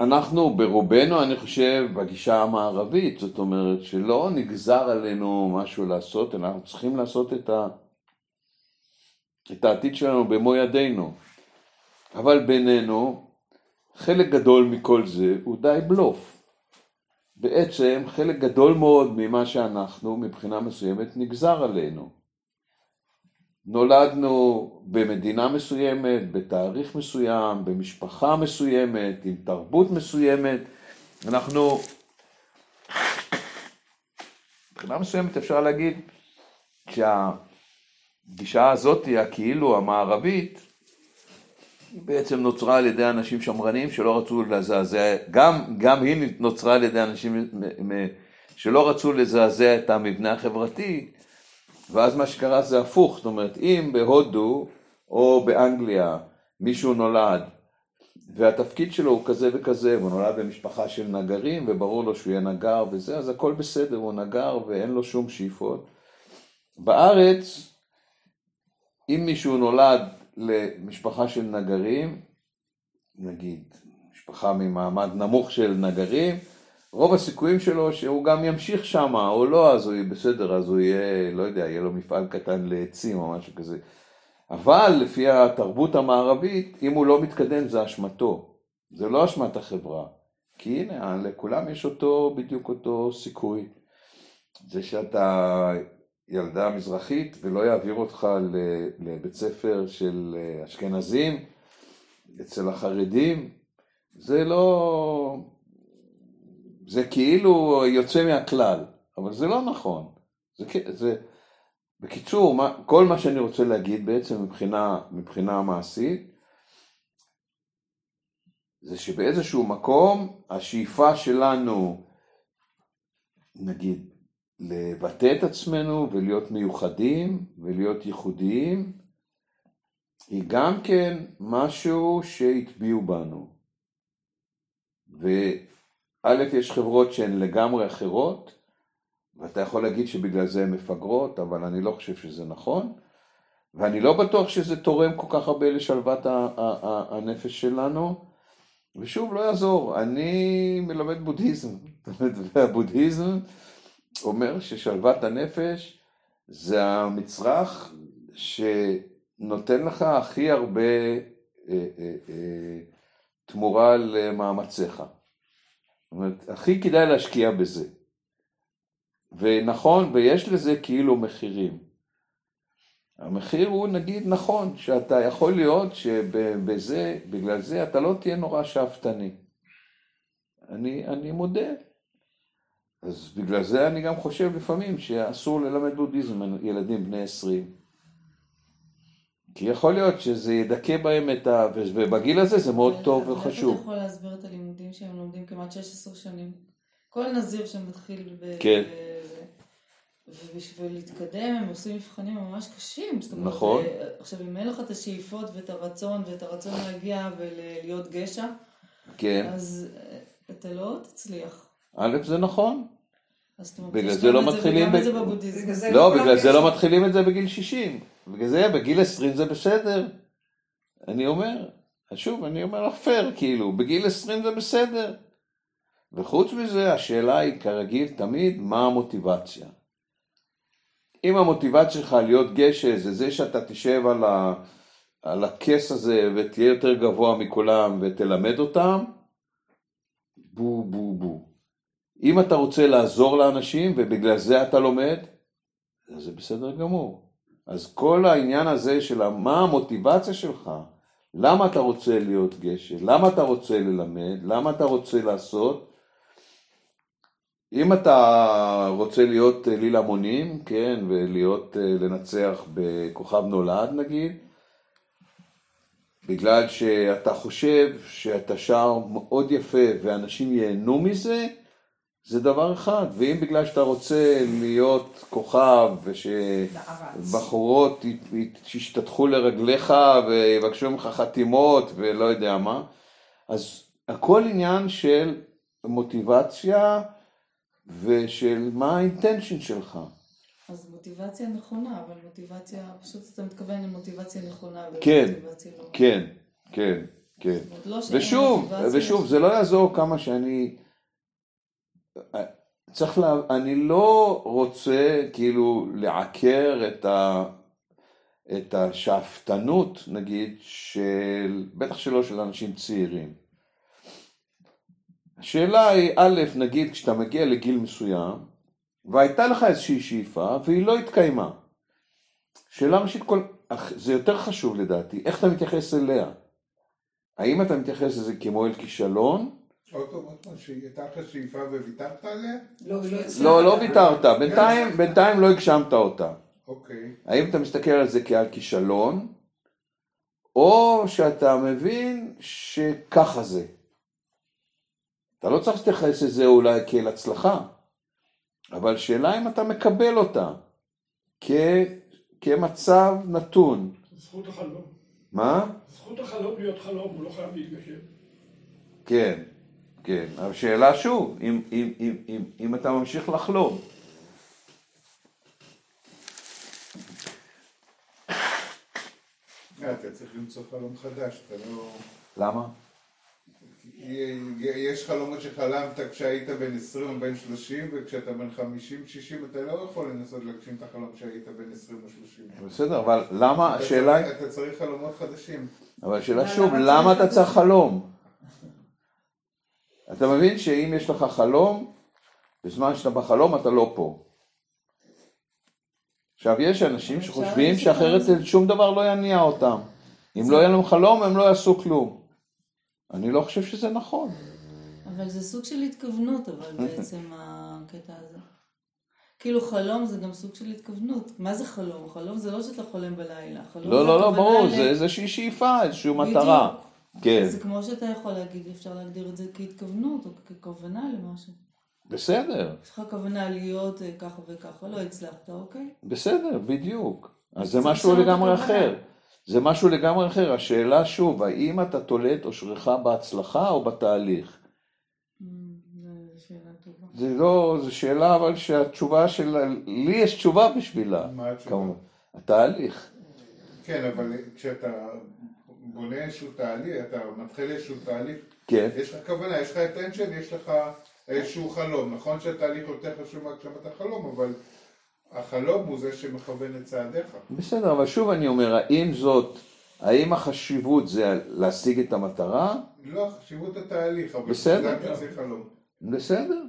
אנחנו ברובנו, אני חושב, בגישה המערבית, זאת אומרת שלא נגזר עלינו משהו לעשות, אלא אנחנו צריכים לעשות את, ה... את העתיד שלנו במו ידינו. אבל בינינו, חלק גדול מכל זה הוא די בלוף. בעצם חלק גדול מאוד ממה שאנחנו מבחינה מסוימת נגזר עלינו. נולדנו במדינה מסוימת, בתאריך מסוים, במשפחה מסוימת, עם תרבות מסוימת. אנחנו, מבחינה מסוימת אפשר להגיד שהגישה הזאת, הכאילו המערבית, היא בעצם נוצרה על ידי אנשים שמרנים שלא רצו לזעזע, גם, גם היא נוצרה על ידי אנשים שלא רצו לזעזע את המבנה החברתי, ואז מה שקרה זה הפוך, זאת אומרת, אם בהודו או באנגליה מישהו נולד והתפקיד שלו הוא כזה וכזה, והוא נולד במשפחה של נגרים וברור לו שהוא יהיה נגר וזה, אז הכל בסדר, הוא נגר ואין לו שום שאיפות. בארץ, אם מישהו נולד למשפחה של נגרים, נגיד משפחה ממעמד נמוך של נגרים, רוב הסיכויים שלו שהוא גם ימשיך שם, או לא, אז הוא יהיה בסדר, אז הוא יהיה, לא יודע, יהיה לו מפעל קטן לעצים או משהו כזה. אבל לפי התרבות המערבית, אם הוא לא מתקדם זה אשמתו. זה לא אשמת החברה. כי הנה, לכולם יש אותו, בדיוק אותו סיכוי. זה שאתה ילדה מזרחית ולא יעביר אותך לבית ספר של אה, אשכנזים, אצל החרדים, זה לא... זה כאילו יוצא מהכלל, אבל זה לא נכון. זה, זה, בקיצור, מה, כל מה שאני רוצה להגיד בעצם מבחינה, מבחינה מעשית, זה שבאיזשהו מקום השאיפה שלנו, נגיד, לבטא את עצמנו ולהיות מיוחדים ולהיות ייחודיים, היא גם כן משהו שהטביעו בנו. וא', יש חברות שהן לגמרי אחרות, ואתה יכול להגיד שבגלל זה הן מפגרות, אבל אני לא חושב שזה נכון, ואני לא בטוח שזה תורם כל כך הרבה לשלוות הנפש שלנו, ושוב, לא יעזור, אני מלמד בודהיזם, והבודהיזם אומר ששלוות הנפש זה המצרך שנותן לך הכי הרבה אה, אה, אה, תמורה למאמציך. זאת אומרת, הכי כדאי להשקיע בזה. ונכון, ויש לזה כאילו מחירים. המחיר הוא נגיד נכון, שאתה יכול להיות שבזה, בגלל זה אתה לא תהיה נורא שאפתני. אני, אני מודה. אז בגלל זה אני גם חושב לפעמים שאסור ללמד בודהיזם ילדים בני 20. כי יכול להיות שזה ידכא בהם את ה... ובגיל הזה זה מאוד טוב אבל איך וחשוב. אתה יכול להסביר את הלימודים שהם לומדים כמעט 16 שנים? כל נזיר שמתחיל ב... כן. ובשביל להתקדם הם עושים מבחנים ממש קשים. זאת אומרת, נכון. אה, עכשיו, אם אין לך את השאיפות ואת הרצון ואת הרצון להגיע ולהיות גשע, כן. אז אה, אתה לא תצליח. א', זה נכון. אומרת, בגלל זה לא מתחילים לא, בגלל זה לא מתחילים את זה בגיל 60. בגלל זה בגיל 20 זה בסדר. אני אומר, שוב, אני אומר לך פייר, כאילו, בגיל 20 זה בסדר. וחוץ מזה, השאלה היא כרגיל תמיד, מה המוטיבציה? אם המוטיבציה שלך להיות גשע זה זה שאתה תשב על, ה, על הכס הזה ותהיה יותר גבוה מכולם ותלמד אותם, בו בו בו. אם אתה רוצה לעזור לאנשים ובגלל זה אתה לומד, זה בסדר גמור. אז כל העניין הזה של מה המוטיבציה שלך, למה אתה רוצה להיות גשר, למה אתה רוצה ללמד, למה אתה רוצה לעשות, אם אתה רוצה להיות אה, ליל המונים, כן, ולהיות, אה, לנצח בכוכב נולד נגיד, בגלל שאתה חושב שאתה שר מאוד יפה ואנשים ייהנו מזה, זה דבר אחד, ואם בגלל שאתה רוצה להיות כוכב. ושבחורות ישתטחו לרגליך ויבקשו ממך חתימות ולא יודע מה, אז הכל עניין של מוטיבציה ושל מה האינטנשן שלך. אז מוטיבציה נכונה, אבל מוטיבציה, פשוט אתה מתכוון למוטיבציה נכונה. כן, לא. כן, כן, כן. לא שאין ושוב, ושוב, זה לא יעזור כמה שאני... צריך לה... אני לא רוצה כאילו לעקר את, ה... את השאפתנות, נגיד, של... בטח שלא של אנשים צעירים. השאלה היא, א', נגיד כשאתה מגיע לגיל מסוים, והייתה לך איזושהי שאיפה, והיא לא התקיימה. שאלה ראשית כל... זה יותר חשוב לדעתי, איך אתה מתייחס אליה? האם אתה מתייחס לזה כמו אל כישלון? עוד פעם, עוד פעם, שהייתה לך שאיפה וויתרת עליה? לא, לא. לא, לא ויתרת, בינתיים, בינתיים לא הגשמת אותה. אוקיי. האם אתה מסתכל על זה כעל כישלון, או שאתה מבין שככה זה. אתה לא צריך להתייחס לזה אולי כאל הצלחה, אבל שאלה אם אתה מקבל אותה כ... כמצב נתון. זכות החלום. מה? זכות החלום להיות חלום, הוא לא חייב להתגשם. כן, כן. אבל שאלה שוב, אם, אם, אם, אם, אם אתה ממשיך לחלום. אה, אתה צריך למצוא חלום חדש, אתה לא... למה? יש חלומות שחלמת כשהיית בן 20 או בן 30, וכשאתה בן 50-60 אתה לא יכול לנסות להגשים את החלום כשהיית בן 20 או 30. בסדר, אבל למה, השאלה אתה צריך חלומות חדשים. אבל השאלה למה שוב, צריך למה אתה? צריך חלום? אתה מבין שאם יש לך חלום, בזמן שאתה בחלום אתה לא פה. עכשיו יש אנשים שחושבים שאחרת שזה- שום דבר לא יניע אותם. אם לא יהיה להם חלום הם לא יעשו כלום. אני לא חושב שזה נכון. אבל זה סוג של התכוונות, אבל בעצם הקטע הזה. כאילו חלום זה גם סוג של התכוונות. מה זה חלום? חלום זה לא שאתה חולם בלילה. לא, זה לא, לא, הכוונה ברור, זה איזושהי שאיפה, איזושהי בדיוק. כן, זה כמו שאתה יכול להגיד, אפשר להגדיר את זה כהתכוונות או ככוונה למשהו. בסדר, יש לך כוונה להיות אה, ככה וככה, לא הצלחת, אוקיי? בסדר, בדיוק. אז זה משהו לגמרי. אחר. זה משהו לגמרי אחר. השאלה שוב, האם אתה תולה את אושרך בהצלחה או בתהליך? Mm. זה לא, זו שאלה אבל שהתשובה של, לי יש תשובה בשבילה. מה התשובה? כמובן. התהליך. כן, אבל כשאתה בונה איזשהו תהליך, אתה מתחיל איזשהו תהליך, כן, יש לך כוונה, יש לך attention, יש לך איזשהו חלום. נכון שהתהליך יותר חשוב מהגשמת החלום, אבל החלום הוא זה שמכוון את צעדיך. בסדר, אבל שוב אני אומר, האם זאת, האם החשיבות זה להשיג את המטרה? לא, חשיבות התהליך, אבל בסדר. חלום. בסדר.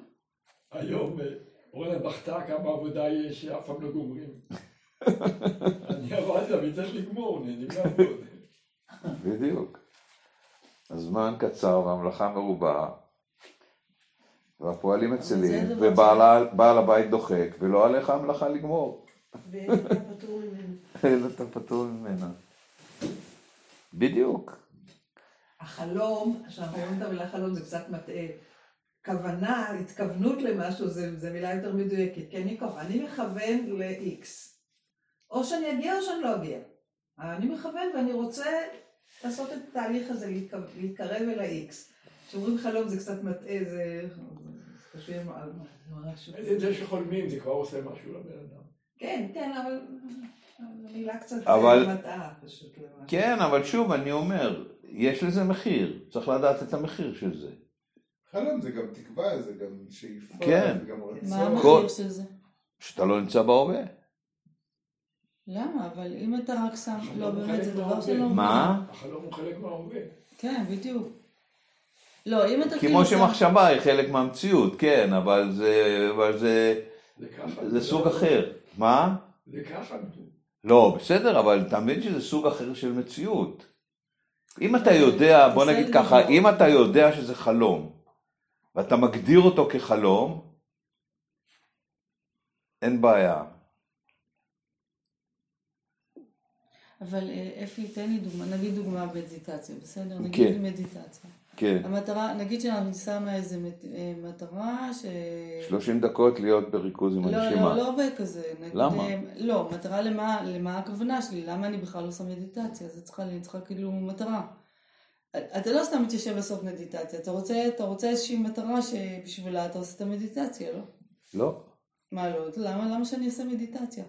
היום אה, אורנה בכתה כמה עבודה יש שאף פעם לא גומרים. אני עבדתי, אבל צריך לגמור, נהנים לעבוד. בדיוק. הזמן קצר והמלאכה מרובה, והפועלים דבר ובעל בעל הבית דוחק, ולא עליך המלאכה לגמור. ואין אתה פטור ממנו. אלא אתה פטור ממנה. בדיוק. החלום, כשאנחנו רואים את המילה חלום זה קצת מטעה. כוונה, התכוונות למשהו, זה מילה יותר מדויקת, כי אני ככה, אני מכוון ל-X. או שאני אגיע או שאני לא אגיע. אני מכוון ואני רוצה לעשות את התהליך הזה, להתק- להתקרב אל ה-X. כשאומרים חלום זה קצת מטעה, זה... חושבים על משהו. זה שחולמים זה כבר עושה משהו לבן אדם. כן, כן, אבל קצת אבל- מטעה פשוט. למשהו. כן, אבל שוב, אני אומר, יש לזה מחיר, צריך לדעת את המחיר של זה. חלום זה גם תקווה, זה גם שאיפה, כן. זה גם מה רצון. המחיר של זה? שאתה לא נמצא בהווה. למה? אבל אם אתה רק שם... לא, הוא באמת, זה דבר. שלא... מה? החלום הוא חלק מההווה. כן, בדיוק. לא, אם אתה כמו שם- שמחשבה היא חלק מהמציאות, כן, אבל זה, אבל זה, זה. זה סוג אחר. מה? זה ככה. לא, בסדר, אבל אתה מבין שזה סוג אחר של מציאות. אם אתה יודע, בוא נגיד ככה. אם אתה יודע שזה חלום, ואתה מגדיר אותו כחלום, אין בעיה. אבל אה, אפי, תן לי דוגמה, נגיד דוגמה במדיטציה, בסדר? כן. נגיד מדיטציה. כן. המטרה, נגיד שאני שמה איזה אה, מטרה ש... 30 דקות להיות בריכוז עם לא, הנשימה. לא, לא הרבה כזה. נגיד, למה? אה, לא, מטרה למה, למה הכוונה שלי, למה אני בכלל עושה מדיטציה, זה צריכה, אני צריכה כאילו מטרה. אתה לא סתם מתיישב לעשות מדיטציה, אתה רוצה, אתה רוצה איזושהי מטרה שבשבילה אתה עושה את המדיטציה, לא? לא, מה לא? למה, למה שאני אעשה מדיטציה?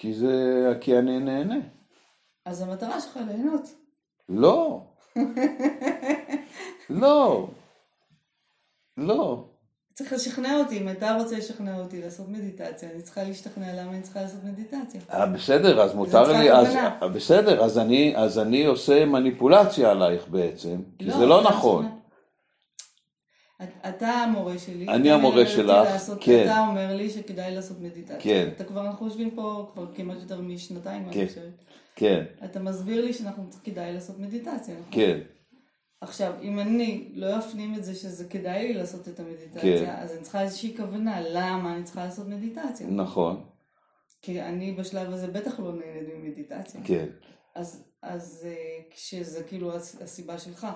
כי זה, כי אני נהנה. אז המטרה שלך ליהנות. לא. לא. לא. צריך לשכנע אותי, אם אתה רוצה לשכנע אותי לעשות מדיטציה, אני צריכה להשתכנע למה אני צריכה לעשות מדיטציה. אה, בסדר, אז מותר לי, אז, בסדר, אז אני, אז אני עושה מניפולציה עלייך בעצם, כי זה לא נכון. שכנע. את- אתה המורה שלי. אני המורה שלך, לעשות- כן. אתה אומר לי שכדאי לעשות מדיטציה. כן. אתה כבר, אנחנו יושבים פה כבר כמעט יותר משנתיים, כן. אני חושבת. כן, אתה מסביר לי שאנחנו כדאי לעשות מדיטציה, נכון? כן, עכשיו, אם אני לא אפנים את זה שזה כדאי לי לעשות את המדיטציה, כן. אז אני צריכה איזושהי כוונה למה אני צריכה לעשות מדיטציה. נכון, כי אני בשלב הזה בטח לא נהנית ממדיטציה. כן, אז, אז אה, כשזה כאילו הס- הסיבה שלך,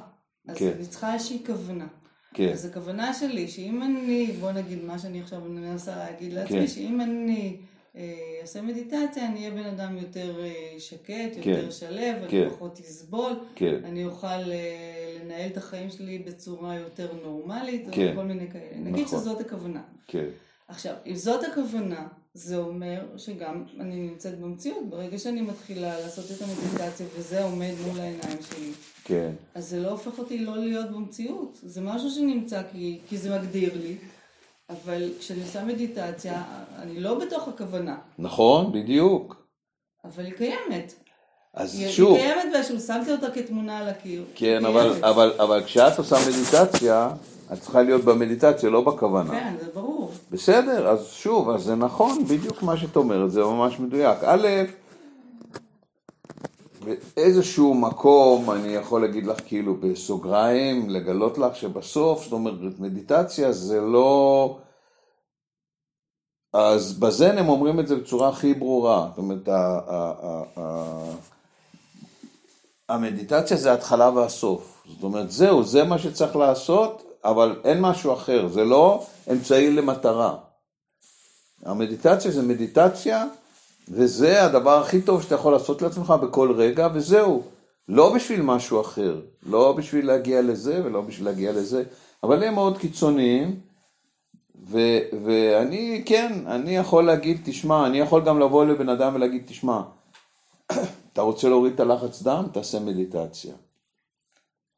אז כן. אני צריכה איזושהי כוונה. כן, אז הכוונה שלי, שאם אני, בוא נגיד מה שאני עכשיו מנסה להגיד לעצמי, כן. שאם אני אה, אעשה מדיטציה, אני אהיה בן אדם יותר אה, שקט, יותר כן. שלו, כן. אני פחות אסבול, כן, אני אוכל אה, לנהל את החיים שלי בצורה יותר נורמלית, כן. וכל מיני כאלה. נגיד נכון. שזאת הכוונה. כן, עכשיו, אם זאת הכוונה, זה אומר שגם אני נמצאת במציאות. ברגע שאני מתחילה לעשות את המדיטציה וזה עומד מול העיניים שלי, כן, אז זה לא הופך אותי לא להיות במציאות. זה משהו שנמצא כי, כי זה מגדיר לי, אבל כשאני עושה מדיטציה, אני לא בתוך הכוונה, נכון, בדיוק. אבל היא קיימת. אז היא, שוב, היא קיימת באיזשהו, שמתי אותה כתמונה על הקיר. כן, אבל. אבל, אבל כשאת עושה מדיטציה, את צריכה להיות במדיטציה, לא בכוונה. כן, זה ברור. בסדר, אז שוב, אז זה נכון, בדיוק מה שאת אומרת, זה ממש מדויק. א', באיזשהו מקום, אני יכול להגיד לך כאילו בסוגריים, לגלות לך שבסוף, זאת אומרת, מדיטציה זה לא... אז בזן הם אומרים את זה בצורה הכי ברורה. זאת אומרת, ה- ה- ה- ה- המדיטציה זה ההתחלה והסוף. זאת אומרת, זהו, זה מה שצריך לעשות, אבל אין משהו אחר, זה לא אמצעי למטרה. המדיטציה זה מדיטציה, וזה הדבר הכי טוב שאתה יכול לעשות לעצמך בכל רגע, וזהו. לא בשביל משהו אחר, לא בשביל להגיע לזה ולא בשביל להגיע לזה, אבל הם מאוד קיצוניים, ו- ואני, כן, אני יכול להגיד, תשמע, אני יכול גם לבוא לבן אדם ולהגיד, תשמע, אתה רוצה להוריד את הלחץ דם? תעשה מדיטציה.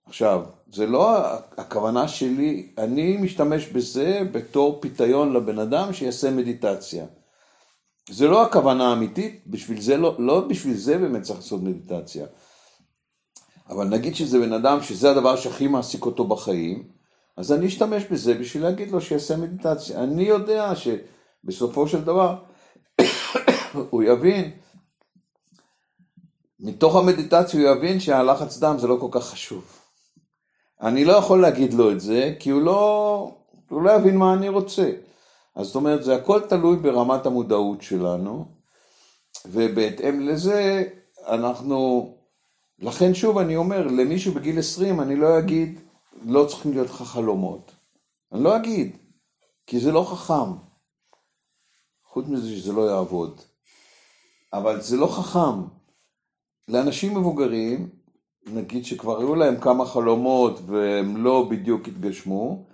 עכשיו, זה לא הכוונה שלי, אני משתמש בזה בתור פיתיון לבן אדם שיעשה מדיטציה. זה לא הכוונה האמיתית, בשביל זה לא, לא בשביל זה באמת צריך לעשות מדיטציה. אבל נגיד שזה בן אדם שזה הדבר שהכי מעסיק אותו בחיים, אז אני אשתמש בזה בשביל להגיד לו שיעשה מדיטציה. אני יודע שבסופו של דבר הוא יבין, מתוך המדיטציה הוא יבין שהלחץ דם זה לא כל כך חשוב. אני לא יכול להגיד לו את זה, כי הוא לא, הוא לא יבין מה אני רוצה. אז זאת אומרת, זה הכל תלוי ברמת המודעות שלנו, ובהתאם לזה אנחנו, לכן שוב אני אומר, למישהו בגיל 20 אני לא אגיד, לא צריכים להיות לך חלומות. אני לא אגיד, כי זה לא חכם. חוץ מזה שזה לא יעבוד. אבל זה לא חכם. לאנשים מבוגרים, נגיד שכבר היו להם כמה חלומות והם לא בדיוק התגשמו,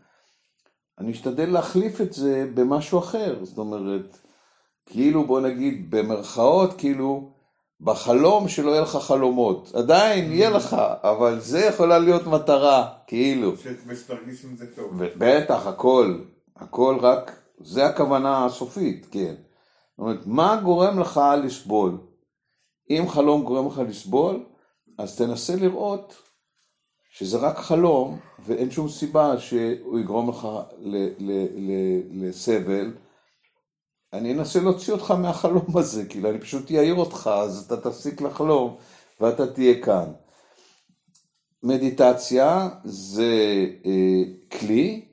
אני אשתדל להחליף את זה במשהו אחר. זאת אומרת, כאילו בוא נגיד במרכאות, כאילו בחלום שלא יהיה לך חלומות. עדיין יהיה לך, אבל זה יכולה להיות מטרה, כאילו. ושתרגיש עם זה טוב. בטח, הכל, הכל רק, זה הכוונה הסופית, כן. זאת אומרת, מה גורם לך לסבול? אם חלום גורם לך לסבול, אז תנסה לראות שזה רק חלום, ואין שום סיבה שהוא יגרום לך לסבל. אני אנסה להוציא אותך מהחלום הזה, כאילו, אני פשוט אעיר אותך, אז אתה תפסיק לחלום, ואתה תהיה כאן. מדיטציה זה אה, כלי,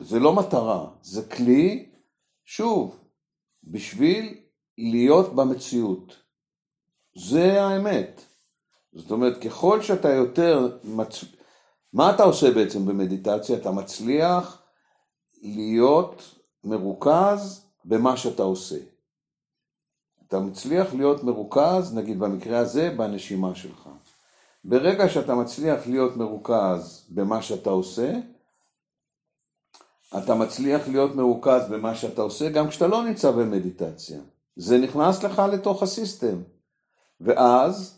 זה לא מטרה, זה כלי, שוב, בשביל להיות במציאות. זה האמת. זאת אומרת, ככל שאתה יותר... מצ... מה אתה עושה בעצם במדיטציה? אתה מצליח להיות מרוכז במה שאתה עושה. אתה מצליח להיות מרוכז, נגיד במקרה הזה, בנשימה שלך. ברגע שאתה מצליח להיות מרוכז במה שאתה עושה, אתה מצליח להיות מרוכז במה שאתה עושה גם כשאתה לא נמצא במדיטציה. זה נכנס לך לתוך הסיסטם. ואז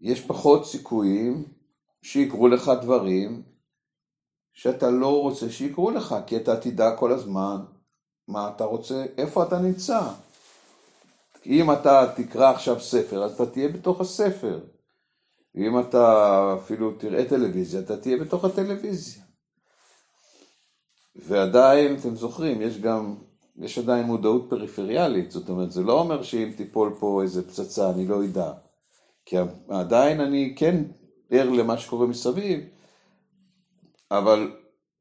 יש פחות סיכויים שיקרו לך דברים שאתה לא רוצה שיקרו לך, כי אתה תדע כל הזמן מה אתה רוצה, איפה אתה נמצא. אם אתה תקרא עכשיו ספר, אז אתה תהיה בתוך הספר. אם אתה אפילו תראה טלוויזיה, אתה תהיה בתוך הטלוויזיה. ועדיין, אתם זוכרים, יש גם, יש עדיין מודעות פריפריאלית, זאת אומרת, זה לא אומר שאם תיפול פה איזה פצצה, אני לא אדע. כי עדיין אני כן ער למה שקורה מסביב, אבל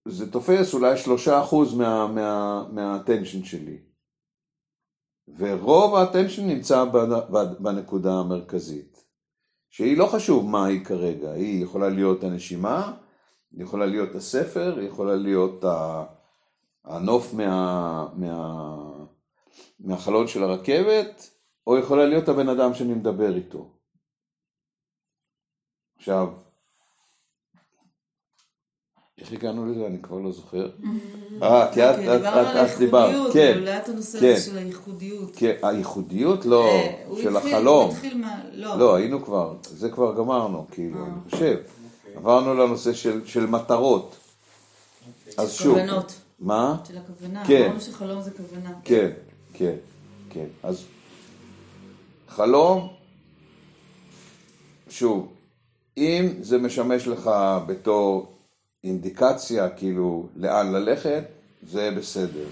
זה תופס אולי שלושה אחוז מה, מה, מהטנשן שלי. ורוב הטנשן נמצא בנקודה המרכזית, שהיא לא חשוב מה היא כרגע, היא יכולה להיות הנשימה, היא יכולה להיות הספר, היא יכולה להיות הנוף מה, מה, מהחלון של הרכבת, או יכולה להיות הבן אדם שאני מדבר איתו. עכשיו, איך הגענו לזה? אני כבר לא זוכר. אה, כי את כי דיברנו על דיברת, הייחודיות, כן, אולי את הנושא כן. הזה של הייחודיות. כן, הייחודיות לא, אה, של החלום. הוא התחיל מה... לא. לא, היינו כבר, זה כבר גמרנו, כאילו, אה. אני חושב. עברנו לנושא של, של מטרות. אז שוב, כוונות. מה? של הכוונה. כן. אמרנו שחלום זה כוונה. כן, כן, כן. אז חלום, שוב, אם זה משמש לך בתור אינדיקציה, כאילו, לאן ללכת, זה בסדר.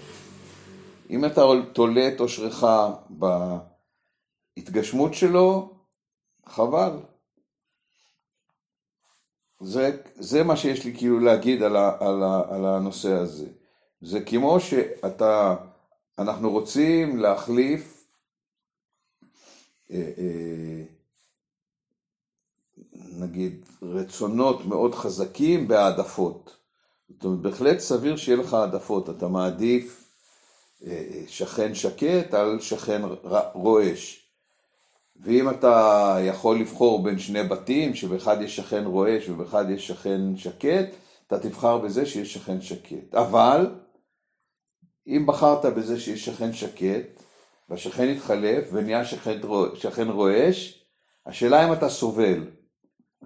אם אתה תולה את אושרך בהתגשמות שלו, חבל. זה, זה מה שיש לי כאילו להגיד על, ה, על, ה, על הנושא הזה. זה כמו שאתה, אנחנו רוצים להחליף אה, אה, נגיד רצונות מאוד חזקים בהעדפות. זאת אומרת, בהחלט סביר שיהיה לך העדפות, אתה מעדיף אה, שכן שקט על שכן רועש. ואם אתה יכול לבחור בין שני בתים, שבאחד יש שכן רועש ובאחד יש שכן שקט, אתה תבחר בזה שיש שכן שקט. אבל, אם בחרת בזה שיש שכן שקט, והשכן התחלף ונהיה שכן רועש, השאלה אם אתה סובל.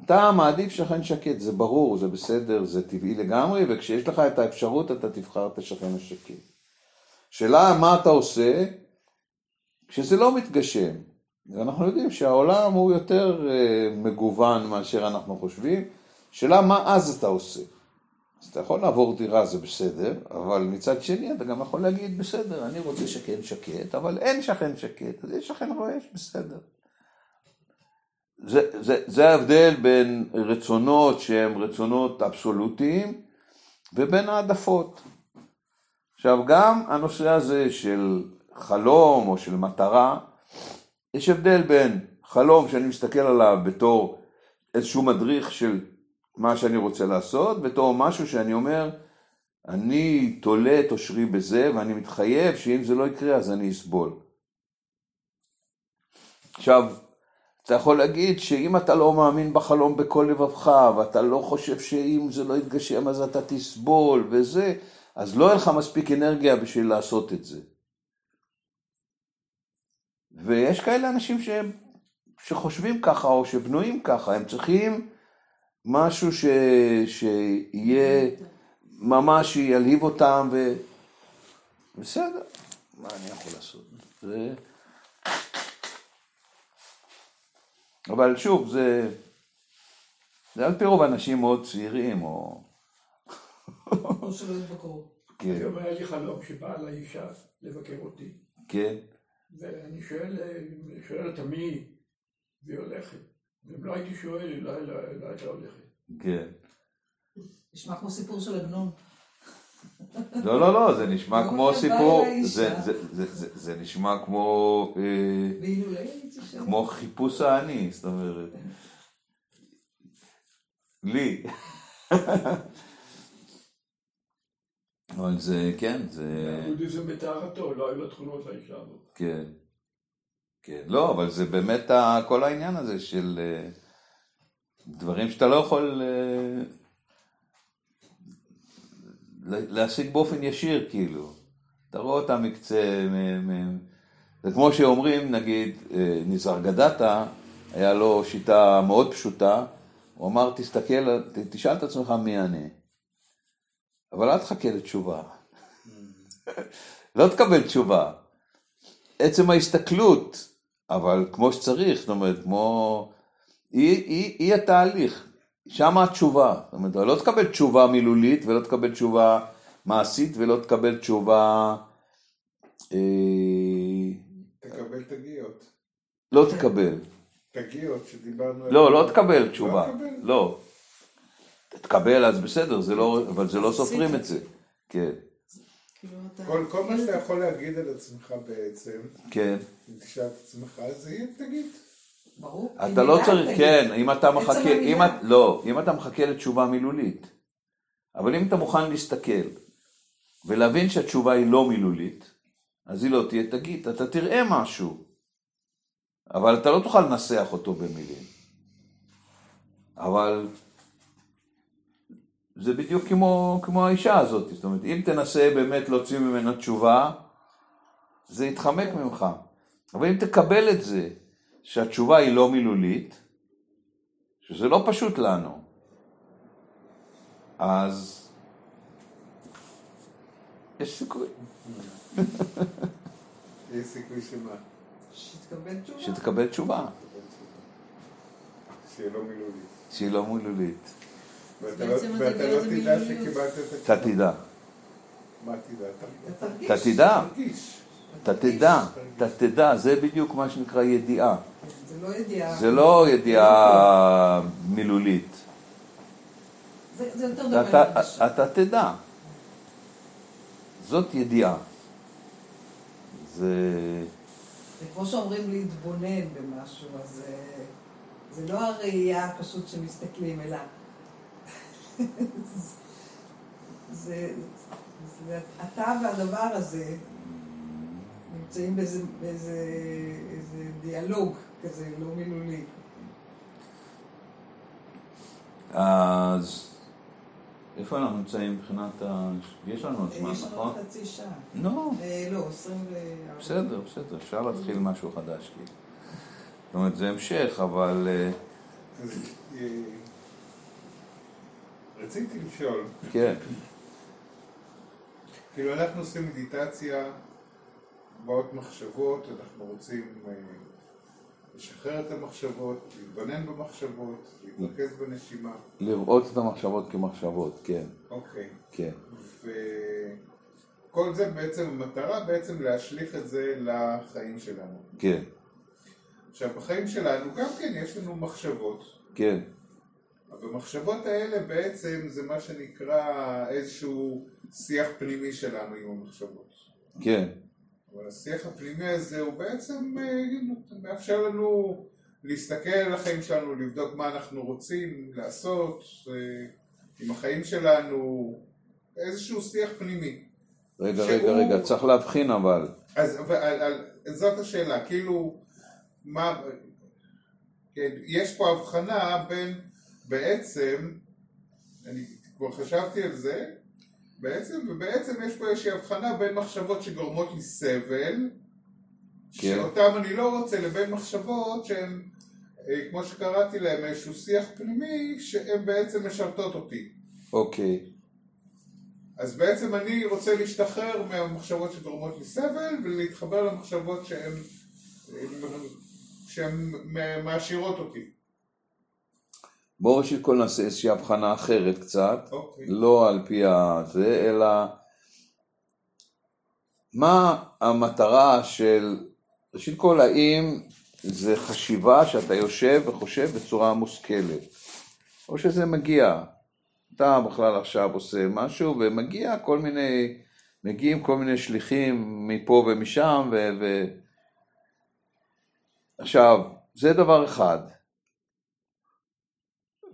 אתה מעדיף שכן שקט, זה ברור, זה בסדר, זה טבעי לגמרי, וכשיש לך את האפשרות אתה תבחר את השכן השקט. שאלה מה אתה עושה כשזה לא מתגשם. ואנחנו יודעים שהעולם הוא יותר אה, מגוון מאשר אנחנו חושבים. שאלה מה אז אתה עושה. אז אתה יכול לעבור דירה זה בסדר, אבל מצד שני אתה גם יכול להגיד בסדר, אני רוצה שכן שקט, אבל אין שכן שקט, אז יש שכן רועש, בסדר. זה, זה, ההבדל בין רצונות שהם רצונות אבסולוטיים ובין העדפות. עכשיו גם הנושא הזה של חלום או של מטרה, יש הבדל בין חלום שאני מסתכל עליו בתור איזשהו מדריך של מה שאני רוצה לעשות, בתור משהו שאני אומר, אני תולה את אושרי בזה, ואני מתחייב שאם זה לא יקרה אז אני אסבול. עכשיו, אתה יכול להגיד שאם אתה לא מאמין בחלום בכל לבבך, ואתה לא חושב שאם זה לא יתגשם אז אתה תסבול וזה, אז לא יהיה לך מספיק אנרגיה בשביל לעשות את זה. ויש כאלה אנשים שהם, שחושבים ככה או שבנויים ככה, הם צריכים משהו ש, שיהיה ממש ילהיב אותם ו... בסדר, מה אני יכול לעשות? זה... אבל שוב, זה, זה על פי רוב אנשים מאוד צעירים, או... או יתבקרו. כן, היום היה לי חלום שבאה לה אישה לבקר אותי, כן, ואני שואל, שואל אותה מי, והיא הולכת. ואם לא הייתי שואל, היא לא- לא הייתה הולכת. כן. נשמע כמו סיפור של עגנון. לא, לא, לא, זה נשמע לא כמו סיפור, זה, אישה. זה, זה, זה, זה נשמע כמו, אה, שם. כמו חיפוש האני, זאת אומרת, לי. אבל זה, כן, זה, הבודהיזם בטהרתו, לא היו לו תכונות לאישה הזאת. כן, כן, לא, אבל זה באמת כל העניין הזה של אה, דברים שאתה לא יכול אה, להשיג באופן ישיר, כאילו. אתה רואה אותם מקצה, זה כמו שאומרים, נגיד, אה, ניזר גדתה, היה לו שיטה מאוד פשוטה, הוא אמר, תסתכל, תשאל את עצמך מי אני, אבל אל תחכה לתשובה. לא תקבל תשובה. עצם ההסתכלות, אבל כמו שצריך, זאת אומרת, כמו... היא, היא, היא התהליך, שם התשובה. זאת אומרת, לא תקבל תשובה מילולית ולא תקבל תשובה מעשית ולא תקבל תשובה... אה, תקבל תגיות. לא תקבל. תגיות שדיברנו עליהן. לא, לא תקבל תשובה. לא תקבל? לא. תקבל אז בסדר, זה לא, אבל זה לא סופרים את זה. כן, כאילו. כל, כל מה שאתה יכול להגיד על עצמך בעצם, כן. תשאל את עצמך, זה יהיה תגיד. ברור. אתה לא צריך. כן, אם אתה מחכה, אם לא, אם אתה מחכה לתשובה מילולית, אבל אם אתה מוכן להסתכל ולהבין שהתשובה היא לא מילולית, אז היא לא תהיה תגיד, אתה תראה משהו, אבל אתה לא תוכל לנסח אותו במילים. אבל זה בדיוק כמו, כמו האישה הזאת, זאת אומרת, אם תנסה באמת להוציא ממנה תשובה, זה יתחמק ממך. אבל אם תקבל את זה, שהתשובה היא לא מילולית, שזה לא פשוט לנו, אז יש סיכוי יש סיכוי שמה? שתקבל תשובה. שתקבל תשובה שיהיה לא מילולי. שהיא לא מילולית. ואתה לא- לא תדע. שקיבלת את אתה התשובה. תדע, מה תדע? אתה אתה. אתה תדע, תרגיש. אתה תדע, אתה תדע, זה בדיוק מה שנקרא ידיעה. זה לא ידיעה. זה לא ידיעה מילולית. זה זה יותר דומה אתה, להרגשה. אתה תדע. זאת ידיעה. זה... זה כמו שאומרים להתבונן במשהו, אז אה, זה לא הראייה פשוט שמסתכלים, אלא... זה, זה, אתה והדבר הזה נמצאים באיזה, באיזה איזה דיאלוג כזה, לא מילולי. אז איפה אנחנו נמצאים מבחינת ה... יש לנו עוד זמן, יש לנו נכון? עוד חצי שעה. לא, אה, לא, עשרים ו... בסדר, בסדר, אפשר להתחיל משהו חדש. כאילו. זאת אומרת, זה המשך, אבל... אה, אז, אה, רציתי לשאול, כן, כאילו אנחנו עושים מדיטציה, באות מחשבות, אנחנו רוצים אה, לשחרר את המחשבות, להתבונן במחשבות, להתרכז בנשימה. לראות את המחשבות כמחשבות, כן, אוקיי. כן, וכל זה בעצם, המטרה בעצם להשליך את זה לחיים שלנו. כן, עכשיו, בחיים שלנו גם כן יש לנו מחשבות. כן, במחשבות האלה בעצם זה מה שנקרא איזשהו שיח פנימי שלנו עם המחשבות. כן, אבל השיח הפנימי הזה הוא בעצם אה, מאפשר לנו להסתכל על החיים שלנו, לבדוק מה אנחנו רוצים לעשות אה, עם החיים שלנו, איזשהו שיח פנימי. רגע, שהוא- רגע, רגע, צריך להבחין אבל. אז ועל, על, זאת השאלה, כאילו, מה, כן, יש פה הבחנה בין, בעצם, אני כבר חשבתי על זה, בעצם, ובעצם יש פה איזושהי הבחנה בין מחשבות שגורמות לי סבל, כן. שאותם אני לא רוצה, לבין מחשבות שהן, אה, כמו שקראתי להם, איזשהו שיח פנימי, שהן בעצם משרתות אותי. אוקיי. אז בעצם אני רוצה להשתחרר מהמחשבות שגורמות לי סבל ולהתחבר למחשבות שהן שהן מעשירות אותי. בואו ראשית כל נעשה איזושהי הבחנה אחרת קצת, אוקיי. לא על פי הזה, אלא מה המטרה של, ראשית כל האם זה חשיבה שאתה יושב וחושב בצורה מושכלת, או שזה מגיע, אתה בכלל עכשיו עושה משהו ומגיע כל מיני, מגיעים כל מיני שליחים מפה ומשם ו... ו... עכשיו, זה דבר אחד.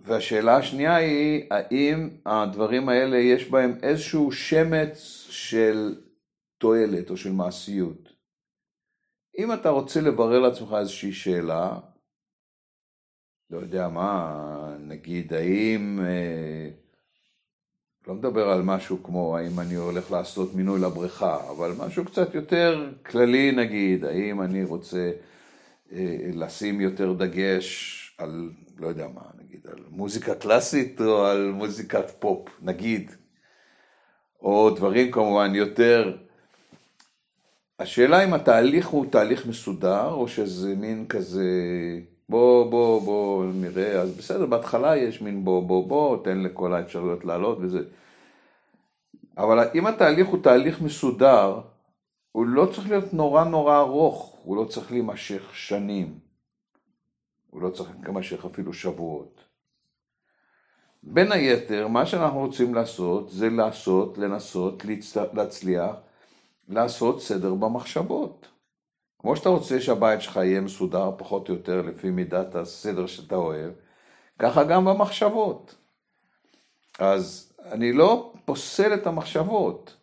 והשאלה השנייה היא, האם הדברים האלה יש בהם איזשהו שמץ של תועלת או של מעשיות. אם אתה רוצה לברר לעצמך איזושהי שאלה, לא יודע מה, נגיד האם, אה, לא מדבר על משהו כמו האם אני הולך לעשות מינוי לבריכה, אבל משהו קצת יותר כללי נגיד, האם אני רוצה אה, לשים יותר דגש על, לא יודע מה, נגיד על מוזיקה קלאסית או על מוזיקת פופ, נגיד, או דברים כמובן יותר. השאלה אם התהליך הוא תהליך מסודר, או שזה מין כזה, בוא, בוא, בוא נראה, אז בסדר, בהתחלה יש מין בוא, בוא, בוא, תן לכל האפשרויות לעלות וזה. אבל אם התהליך הוא תהליך מסודר, הוא לא צריך להיות נורא נורא ארוך, הוא לא צריך להימשך שנים, הוא לא צריך להימשך אפילו שבועות. בין היתר, מה שאנחנו רוצים לעשות זה לעשות, לנסות, להצ... להצליח, לעשות סדר במחשבות. כמו שאתה רוצה שהבית שלך יהיה מסודר פחות או יותר לפי מידת הסדר שאתה אוהב, ככה גם במחשבות. אז אני לא פוסל את המחשבות.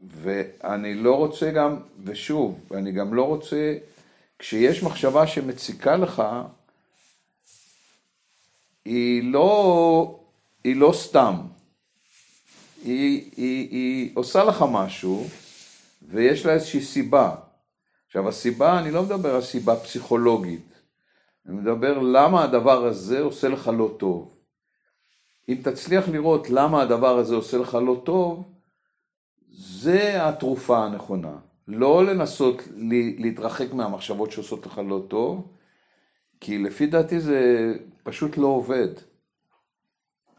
ואני לא רוצה גם, ושוב, אני גם לא רוצה, כשיש מחשבה שמציקה לך, היא לא, היא לא סתם. היא, היא, היא עושה לך משהו, ויש לה איזושהי סיבה. עכשיו, הסיבה, אני לא מדבר על סיבה פסיכולוגית. אני מדבר למה הדבר הזה עושה לך לא טוב. אם תצליח לראות למה הדבר הזה עושה לך לא טוב, זה התרופה הנכונה. לא לנסות להתרחק מהמחשבות שעושות לך לא טוב, כי לפי דעתי זה פשוט לא עובד.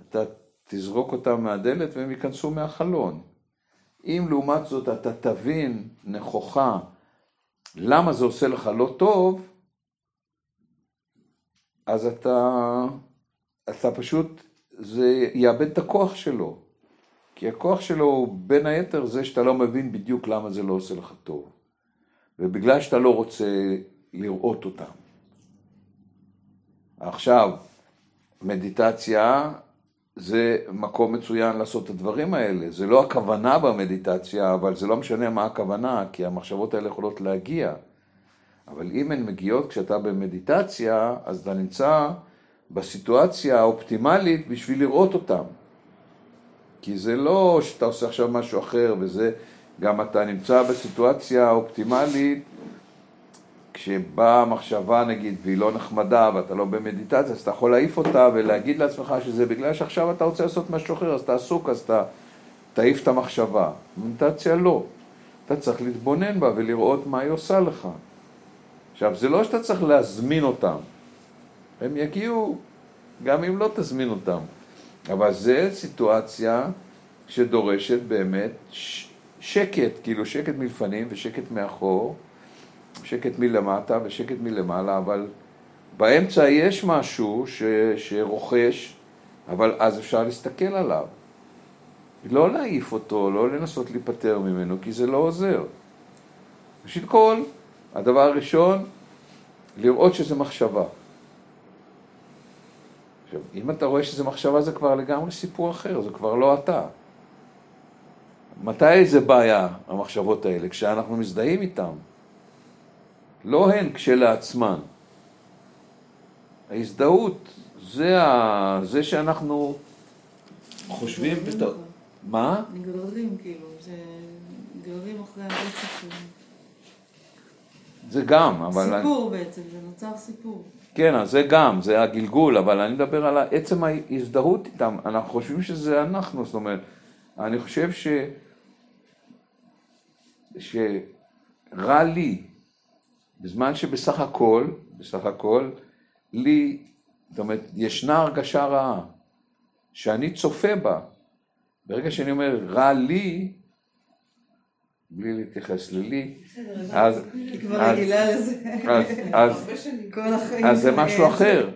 אתה תזרוק אותם מהדלת והם ייכנסו מהחלון. אם לעומת זאת אתה תבין נכוחה למה זה עושה לך לא טוב, אז אתה, אתה פשוט, זה יאבד את הכוח שלו. כי הכוח שלו הוא בין היתר זה שאתה לא מבין בדיוק למה זה לא עושה לך טוב. ובגלל שאתה לא רוצה לראות אותם. עכשיו, מדיטציה זה מקום מצוין לעשות את הדברים האלה. זה לא הכוונה במדיטציה, אבל זה לא משנה מה הכוונה, כי המחשבות האלה יכולות להגיע. אבל אם הן מגיעות כשאתה במדיטציה, אז אתה נמצא בסיטואציה האופטימלית בשביל לראות אותן. כי זה לא שאתה עושה עכשיו משהו אחר וזה, גם אתה נמצא בסיטואציה אופטימלית כשבאה המחשבה נגיד והיא לא נחמדה ואתה לא במדיטציה, אז אתה יכול להעיף אותה ולהגיד לעצמך שזה בגלל שעכשיו אתה רוצה לעשות משהו אחר, אז אתה עסוק, אז אתה תעיף את המחשבה. במדיטציה לא. אתה צריך להתבונן בה ולראות מה היא עושה לך. עכשיו, זה לא שאתה צריך להזמין אותם. הם יגיעו גם אם לא תזמין אותם. אבל זו סיטואציה שדורשת באמת שקט, כאילו שקט מלפנים ושקט מאחור, שקט מלמטה ושקט מלמעלה, אבל באמצע יש משהו ש, שרוכש, אבל אז אפשר להסתכל עליו. לא להעיף אותו, לא לנסות להיפטר ממנו, כי זה לא עוזר. ראשית כל, הדבר הראשון, לראות שזה מחשבה. עכשיו, אם אתה רואה שזה מחשבה זה כבר לגמרי סיפור אחר, זה כבר לא אתה. מתי זה בעיה, המחשבות האלה? כשאנחנו מזדהים איתן. לא הן כשלעצמן. ההזדהות זה, ה... זה שאנחנו חושבים. כבר. מה? נגררים כאילו, זה... נגררים אחרי הרצף של... זה גם, אבל... סיפור בעצם, זה נוצר סיפור. כן, אז זה גם, זה הגלגול, אבל אני מדבר על עצם ההזדהות איתם. אנחנו חושבים שזה אנחנו, זאת אומרת, אני חושב ש... שרע לי, בזמן שבסך הכל, בסך הכל, לי, זאת אומרת, ישנה הרגשה רעה, שאני צופה בה. ברגע שאני אומר רע לי, בלי להתייחס ללי, אז, כבר אז- רגילה לזה. זה. משהו אחר.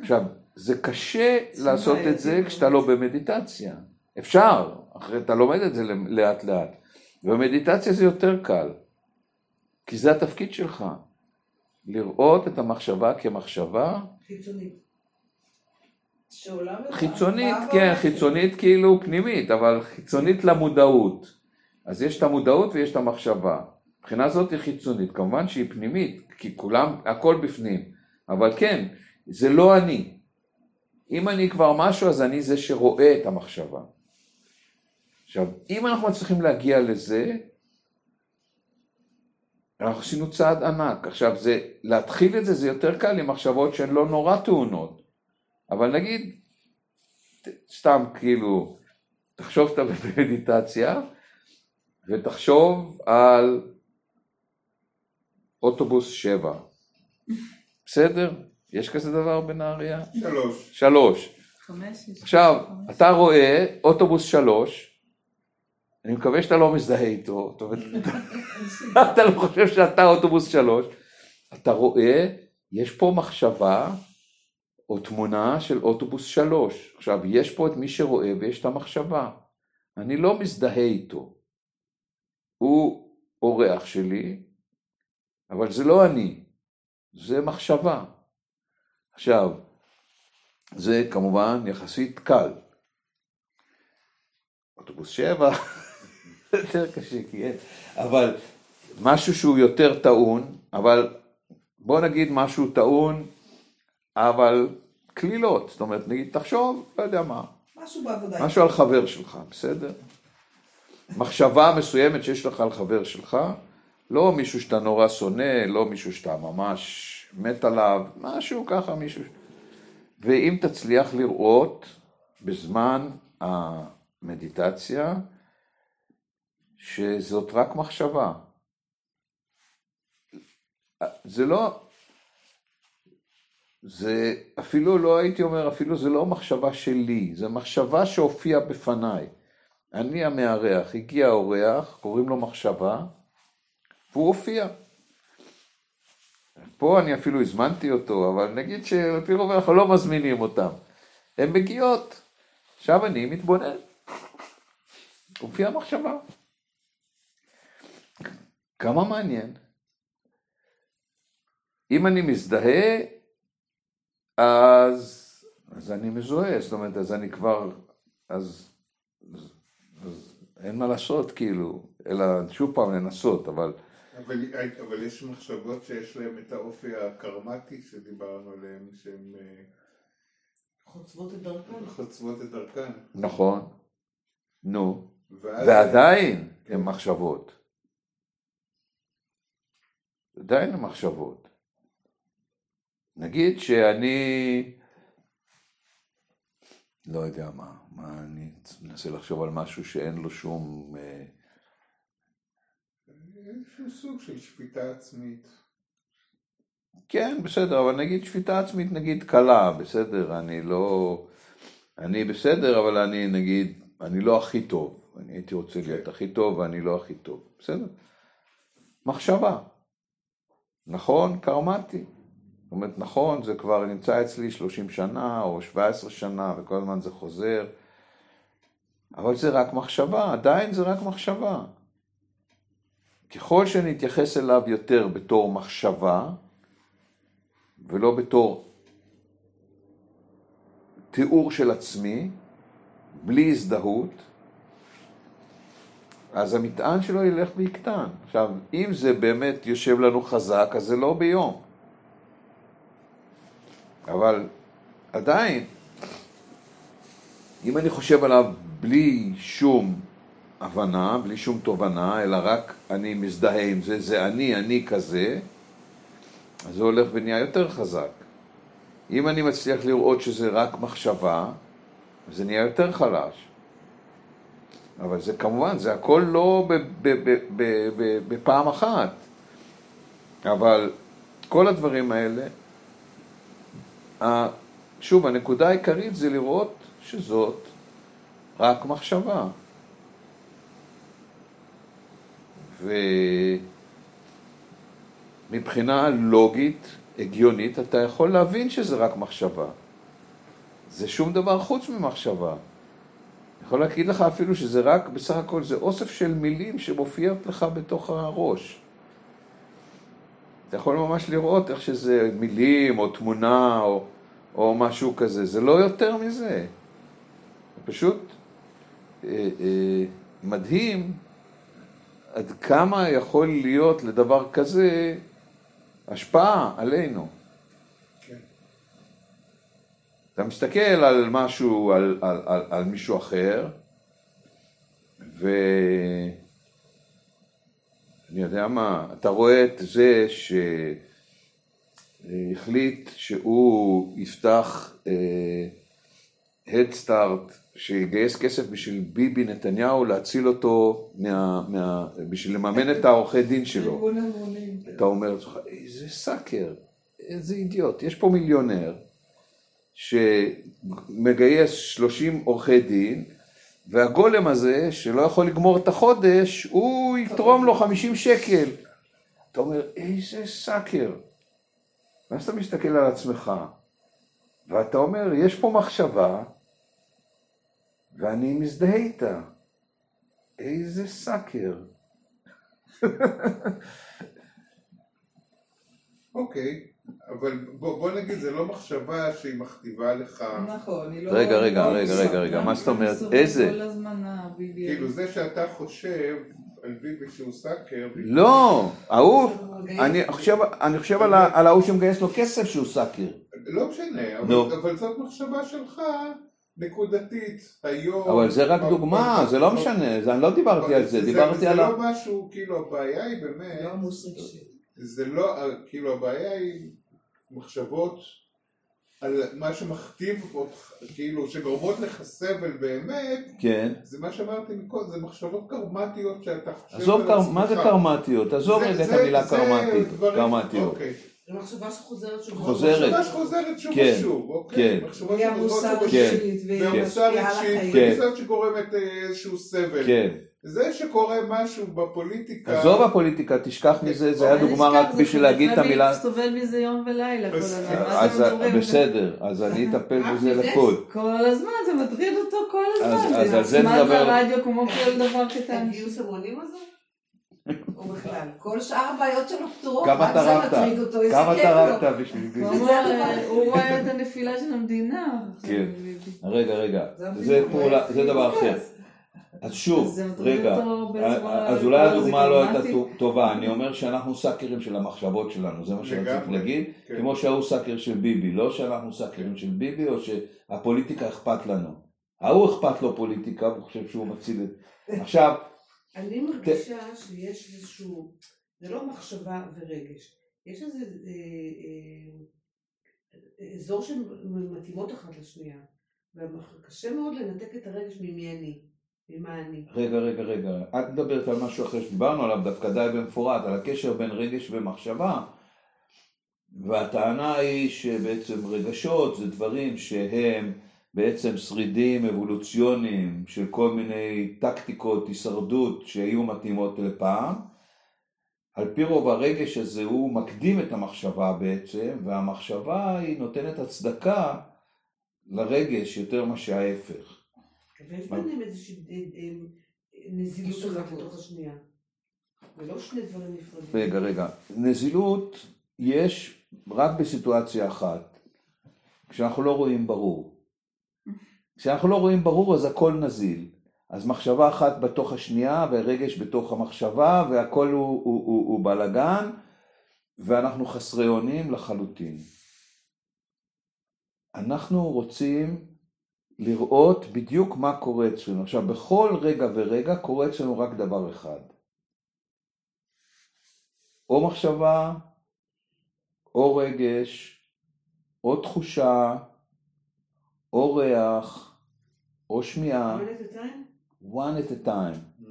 עכשיו, זה קשה לעשות את זה כשאתה לא במדיטציה. אפשר, אחרי אתה לומד את זה לאט לאט. במדיטציה זה יותר קל, כי זה התפקיד שלך. לראות את המחשבה כמחשבה חיצונית. חיצונית, כן. חיצונית כאילו פנימית, אבל חיצונית למודעות. אז יש את המודעות ויש את המחשבה. מבחינה זאת היא חיצונית, כמובן שהיא פנימית, כי כולם, הכל בפנים. אבל כן, זה לא אני. אם אני כבר משהו, אז אני זה שרואה את המחשבה. עכשיו, אם אנחנו מצליחים להגיע לזה, אנחנו עשינו צעד ענק. עכשיו, זה, להתחיל את זה זה יותר קל עם מחשבות שהן לא נורא טעונות. אבל נגיד, סתם כאילו, תחשוב שאתה במדיטציה, ותחשוב על אוטובוס 7. בסדר? יש כזה דבר בנהריה? שלוש. שלוש. חמש, עכשיו, חמש. אתה רואה אוטובוס שלוש, אני מקווה שאתה לא מזדהה איתו, אתה לא חושב שאתה אוטובוס שלוש, אתה רואה, יש פה מחשבה או תמונה של אוטובוס שלוש. עכשיו, יש פה את מי שרואה ויש את המחשבה. אני לא מזדהה איתו. הוא אורח שלי, אבל זה לא אני, זה מחשבה. עכשיו, זה כמובן יחסית קל. אוטובוס שבע, יותר קשה, כי אין, אבל משהו שהוא יותר טעון, אבל בוא נגיד משהו טעון, אבל קלילות, זאת אומרת, נגיד, תחשוב, לא יודע מה, משהו בעבודה. משהו על חבר שלך, בסדר? מחשבה מסוימת שיש לך על חבר שלך, לא מישהו שאתה נורא שונא, לא מישהו שאתה ממש מת עליו, משהו ככה, מישהו... ואם תצליח לראות בזמן המדיטציה, שזאת רק מחשבה. זה לא, זה אפילו לא הייתי אומר, אפילו זה לא מחשבה שלי, זה מחשבה שהופיעה בפניי. אני המארח, הגיע אורח, קוראים לו מחשבה, והוא הופיע. פה אני אפילו הזמנתי אותו, אבל נגיד שלפי רוב אנחנו לא מזמינים אותם. הן מגיעות. עכשיו אני מתבונן. הופיעה מחשבה. כמה מעניין. אם אני מזדהה, אז, אז אני מזוהה, זאת אומרת, אז אני כבר, אז אין מה לעשות כאילו, אלא שוב פעם לנסות, אבל אבל, אבל יש מחשבות שיש להן את האופי הקרמטי שדיברנו עליהן, שהן אה, חוצבות את דרכן. חוצבות את דרכן. נכון, נו, ואז- ועדיין הן מחשבות. עדיין הן מחשבות. נגיד שאני, לא יודע מה, מה אני מנסה לחשוב על משהו שאין לו שום, אה, איזשהו סוג של שפיטה עצמית. כן, בסדר, אבל נגיד שפיטה עצמית נגיד קלה, בסדר, אני לא, אני בסדר, אבל אני נגיד, אני לא הכי טוב, אני הייתי רוצה להיות הכי טוב ואני לא הכי טוב, בסדר? מחשבה, נכון, קרמטי, זאת אומרת, נכון, זה כבר נמצא אצלי 30 שנה או 17 שנה וכל הזמן זה חוזר, אבל זה רק מחשבה, עדיין זה רק מחשבה. ככל שנתייחס אליו יותר בתור מחשבה, ולא בתור תיאור של עצמי, בלי הזדהות, אז המטען שלו ילך ויקטן. עכשיו, אם זה באמת יושב לנו חזק, אז זה לא ביום. אבל עדיין, אם אני חושב עליו בלי שום הבנה, בלי שום תובנה, אלא רק אני מזדהה עם זה, זה אני, אני כזה, אז זה הולך ונהיה יותר חזק. אם אני מצליח לראות שזה רק מחשבה, זה נהיה יותר חלש. אבל זה כמובן, זה הכל לא בפעם אחת. אבל כל הדברים האלה, שוב, הנקודה העיקרית זה לראות שזאת רק מחשבה. ומבחינה לוגית, הגיונית, אתה יכול להבין שזה רק מחשבה. זה שום דבר חוץ ממחשבה. אני יכול להגיד לך אפילו שזה רק, בסך הכל זה אוסף של מילים שמופיעות לך בתוך הראש. אתה יכול ממש לראות איך שזה מילים או תמונה או, או משהו כזה, זה לא יותר מזה. זה פשוט אה, אה, מדהים עד כמה יכול להיות לדבר כזה השפעה עלינו. אתה מסתכל על משהו, על, על, על, על מישהו אחר, ואני יודע מה, אתה רואה את זה שהחליט שהוא יפתח הדסטארט, שיגייס כסף בשביל ביבי נתניהו להציל אותו, מה, מה, בשביל לממן את העורכי דין שלו. אתה אומר לעצמך, איזה סאקר, איזה אידיוט. יש פה מיליונר שמגייס 30 עורכי דין, והגולם הזה, שלא יכול לגמור את החודש, הוא יתרום לו 50 שקל. אתה אומר, איזה סאקר. ואז אתה מסתכל על עצמך, ואתה אומר, יש פה מחשבה, ואני מזדהה איתה. איזה sucker. אוקיי, אבל בוא, בוא נגיד, זה לא מחשבה שהיא מכתיבה לך, נכון, היא לא... רגע, רגע, לא רגע, רגע, רגע, מה זאת אומרת? איזה? כל הזמן ה-BBM. כאילו זה שאתה חושב על ביבי שהוא sucker, לא, ההוא, אני חושב, אני חושב על על ההוא שמגייס לו כסף שהוא sucker. לא משנה, אבל, זאת מחשבה שלך נקודתית, היום. אבל זה רק דוגמה, זה לא משנה, זה- אני לא דיברתי על זה, דיברתי על זה. לא משהו, כאילו הבעיה היא באמת, לא. זה לא, כאילו הבעיה היא מחשבות על מה שמכתיב אותך, כאילו שגורמות לך סבל באמת, כן. זה מה שאמרתי מקודם, זה מחשבות קרמטיות שאתה חושב עזוב, קר-. מה זה קרמטיות? עזוב זה- רגע את זה- המילה קרמטית. דברים- קרמטיות. אוקיי. מחשבה שחוזרת שוב. חוזרת. מחשבה שחוזרת שוב כן, ושוב, אוקיי? כן. שחוזרות עמוסה שוב ושוב. כן. רגשית, והיא ועמוסה משפיעה על רגשית, החיים. כן. וזה שגורמת אה, איזשהו סבל. כן. זה שקורה משהו בפוליטיקה, עזוב הפוליטיקה, תשכח מזה, זה היה אבל דוגמה רק זה בשביל להגיד את המילה... סובל מזה יום ולילה כל הזמן. בסדר, אז אני אטפל רק בזה? לחוד. כל הזמן, זה מטריד אותו כל הזמן. אז על זה נצמד נדבר. לרדיו כמו כל דבר קטן. הגיוס המונים הזה? או בכלל? כל שאר הבעיות שלו פתורות, כמה רק זה תרמת? מטריד אותו, איזה כמה כיף לו. תרמת בשביל ביבי? הוא רואה את הנפילה של המדינה. כן. רגע, רגע, זה זה זה היה- דבר אחר. אז שוב, מטריד רגע, אז אולי לזה הדוגמה לא הייתה טובה, אני אומר שאנחנו סאקרים של המחשבות שלנו, זה מה שרציתי להגיד, כן. כמו שההוא סאקר של ביבי, לא שאנחנו סאקרים של ביבי או שהפוליטיקה אכפת לנו. ההוא אכפת לו פוליטיקה והוא חושב שהוא מציל את... עכשיו, אני מרגישה שיש איזשהו, זה לא מחשבה ורגש, יש איזה אה, אה, אזור שמתאימות אחת לשנייה, וקשה מאוד לנתק את הרגש ממי אני, ממה אני. רגע, רגע, רגע, את מדברת על משהו אחר שדיברנו עליו דווקא די במפורט, על הקשר בין רגש ומחשבה, והטענה היא שבעצם רגשות זה דברים שהם בעצם שרידים אבולוציוניים של כל מיני טקטיקות הישרדות שהיו מתאימות לפעם. על פי רוב הרגש הזה הוא מקדים את המחשבה בעצם, והמחשבה היא נותנת הצדקה לרגש יותר מאשר ההפך. ויש ביניהם איזושהי אה, אה, נזילות אחת לתוך השנייה. ולא שני דברים נפרדים. רגע, רגע. נזילות, יש רק בסיטואציה אחת, כשאנחנו לא רואים ברור. כשאנחנו לא רואים ברור אז הכל נזיל. אז מחשבה אחת בתוך השנייה ורגש בתוך המחשבה והכל הוא, הוא, הוא, הוא בלאגן ואנחנו חסרי אונים לחלוטין. אנחנו רוצים לראות בדיוק מה קורה אצלנו. עכשיו, בכל רגע ורגע קורה אצלנו רק דבר אחד. או מחשבה, או רגש, או תחושה, או ריח, או שמיעה. One at a time? one at a time.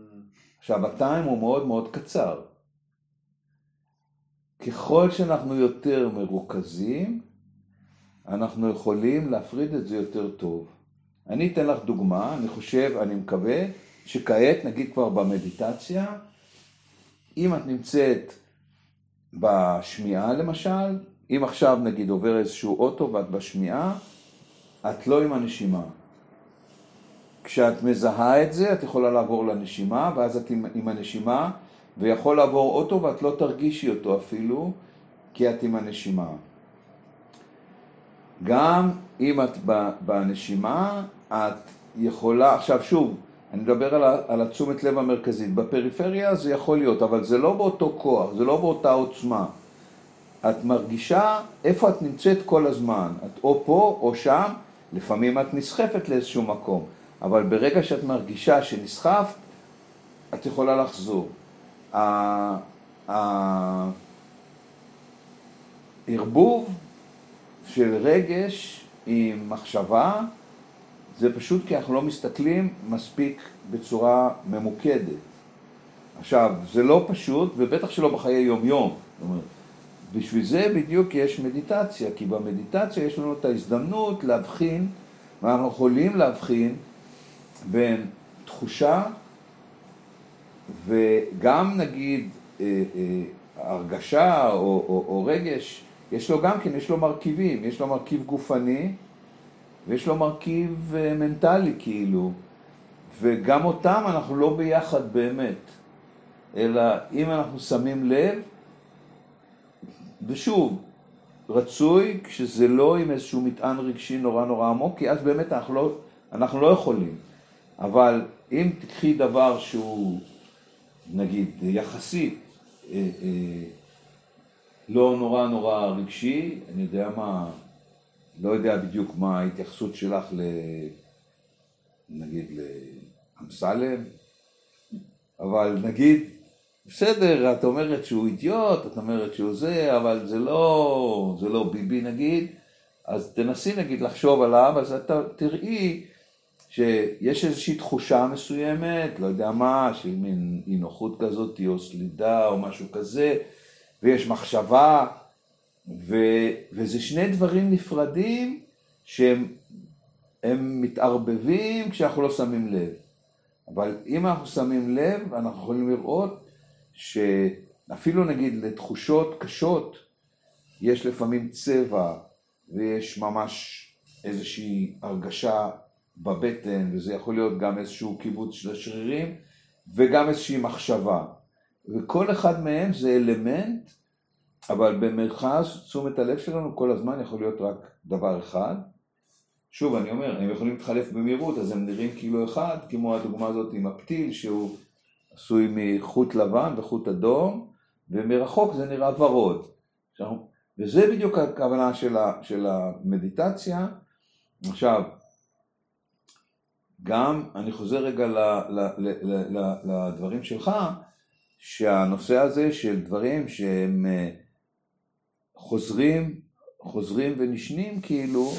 עכשיו, הטיים הוא מאוד מאוד קצר. ככל שאנחנו יותר מרוכזים, אנחנו יכולים להפריד את זה יותר טוב. אני אתן לך דוגמה, אני חושב, אני מקווה, שכעת, נגיד כבר במדיטציה, אם את נמצאת בשמיעה למשל, אם עכשיו נגיד עובר איזשהו אוטו ואת בשמיעה, את לא עם הנשימה. כשאת מזהה את זה, את יכולה לעבור לנשימה, ואז את עם, עם הנשימה, ויכול לעבור אוטו ואת לא תרגישי אותו אפילו, כי את עם הנשימה. גם אם את בנשימה, את יכולה, עכשיו שוב, אני מדבר על, על התשומת לב המרכזית, בפריפריה זה יכול להיות, אבל זה לא באותו כוח, זה לא באותה עוצמה. את מרגישה איפה את נמצאת כל הזמן, את או פה או שם, לפעמים את נסחפת לאיזשהו מקום, אבל ברגע שאת מרגישה שנסחפת, את יכולה לחזור. הערבוב של רגש עם מחשבה זה פשוט כי אנחנו לא מסתכלים מספיק בצורה ממוקדת. עכשיו, זה לא פשוט, ובטח שלא בחיי יום-יום. זאת אומרת, בשביל זה בדיוק יש מדיטציה, כי במדיטציה יש לנו את ההזדמנות להבחין, ואנחנו יכולים להבחין בין תחושה וגם נגיד אה, אה, הרגשה או, או, או רגש, יש לו גם כן, יש לו מרכיבים, יש לו מרכיב גופני ויש לו מרכיב אה, מנטלי כאילו, וגם אותם אנחנו לא ביחד באמת, אלא אם אנחנו שמים לב, ושוב, רצוי כשזה לא עם איזשהו מטען רגשי נורא נורא עמוק, כי אז באמת אנחנו לא, אנחנו לא יכולים. אבל אם תקחי דבר שהוא, נגיד, יחסית, אה, אה, לא נורא נורא רגשי, אני יודע מה, לא יודע בדיוק מה ההתייחסות שלך ל... נגיד לאמסלם, אבל נגיד, בסדר, את אומרת שהוא אידיוט, את אומרת שהוא זה, אבל זה לא, זה לא ביבי נגיד, אז תנסי נגיד לחשוב עליו, אז אתה תראי שיש איזושהי תחושה מסוימת, לא יודע מה, של מין אי נוחות כזאת, או סלידה או משהו כזה, ויש מחשבה, ו, וזה שני דברים נפרדים שהם מתערבבים כשאנחנו לא שמים לב. אבל אם אנחנו שמים לב, אנחנו יכולים לראות שאפילו נגיד לתחושות קשות, יש לפעמים צבע ויש ממש איזושהי הרגשה בבטן, וזה יכול להיות גם איזשהו קיבוץ של השרירים, וגם איזושהי מחשבה. וכל אחד מהם זה אלמנט, אבל במרכז תשומת הלב שלנו כל הזמן יכול להיות רק דבר אחד. שוב, אני אומר, הם יכולים להתחלף במהירות, אז הם נראים כאילו אחד, כמו הדוגמה הזאת עם הפתיל, שהוא עשוי מחוט לבן וחוט אדום, ומרחוק זה נראה ורוד. וזה בדיוק הכוונה של, ה, של המדיטציה. עכשיו, גם, אני חוזר רגע ל, ל, ל, ל, ל, לדברים שלך, שהנושא הזה של דברים שהם אה, חוזרים, חוזרים ונשנים כאילו,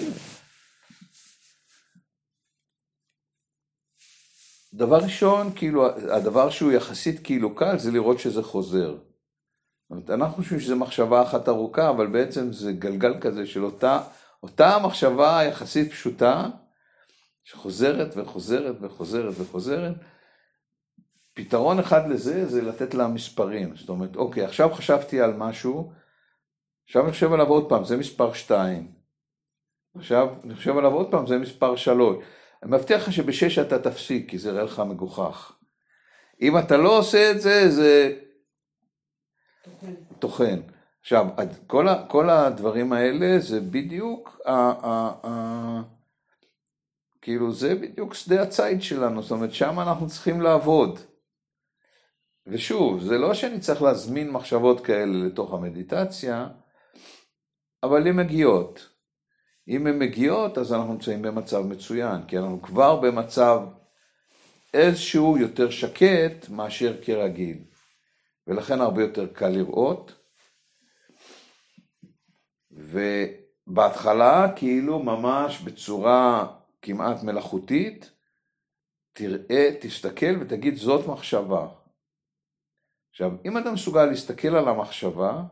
דבר ראשון, כאילו, הדבר שהוא יחסית כאילו קל זה לראות שזה חוזר. אנחנו חושבים שזו מחשבה אחת ארוכה, אבל בעצם זה גלגל כזה של אותה, אותה מחשבה יחסית פשוטה, שחוזרת וחוזרת וחוזרת וחוזרת. פתרון אחד לזה זה לתת לה מספרים. זאת אומרת, אוקיי, עכשיו חשבתי על משהו, עכשיו אני חושב עליו עוד פעם, זה מספר 2. עכשיו אני חושב עליו עוד פעם, זה מספר 3. אני מבטיח לך שבשש אתה תפסיק, כי זה יראה לך מגוחך. אם אתה לא עושה את זה, זה טוחן. עכשיו, כל, ה, כל הדברים האלה זה בדיוק, ה, ה, ה, כאילו זה בדיוק שדה הציד שלנו, זאת אומרת שם אנחנו צריכים לעבוד. ושוב, זה לא שאני צריך להזמין מחשבות כאלה לתוך המדיטציה, אבל הן מגיעות. אם הן מגיעות, אז אנחנו נמצאים במצב מצוין, כי אנחנו כבר במצב איזשהו יותר שקט מאשר כרגיל. ולכן הרבה יותר קל לראות. ובהתחלה, כאילו ממש בצורה כמעט מלאכותית, תראה, תסתכל ותגיד זאת מחשבה. עכשיו, אם אתה מסוגל להסתכל על המחשבה,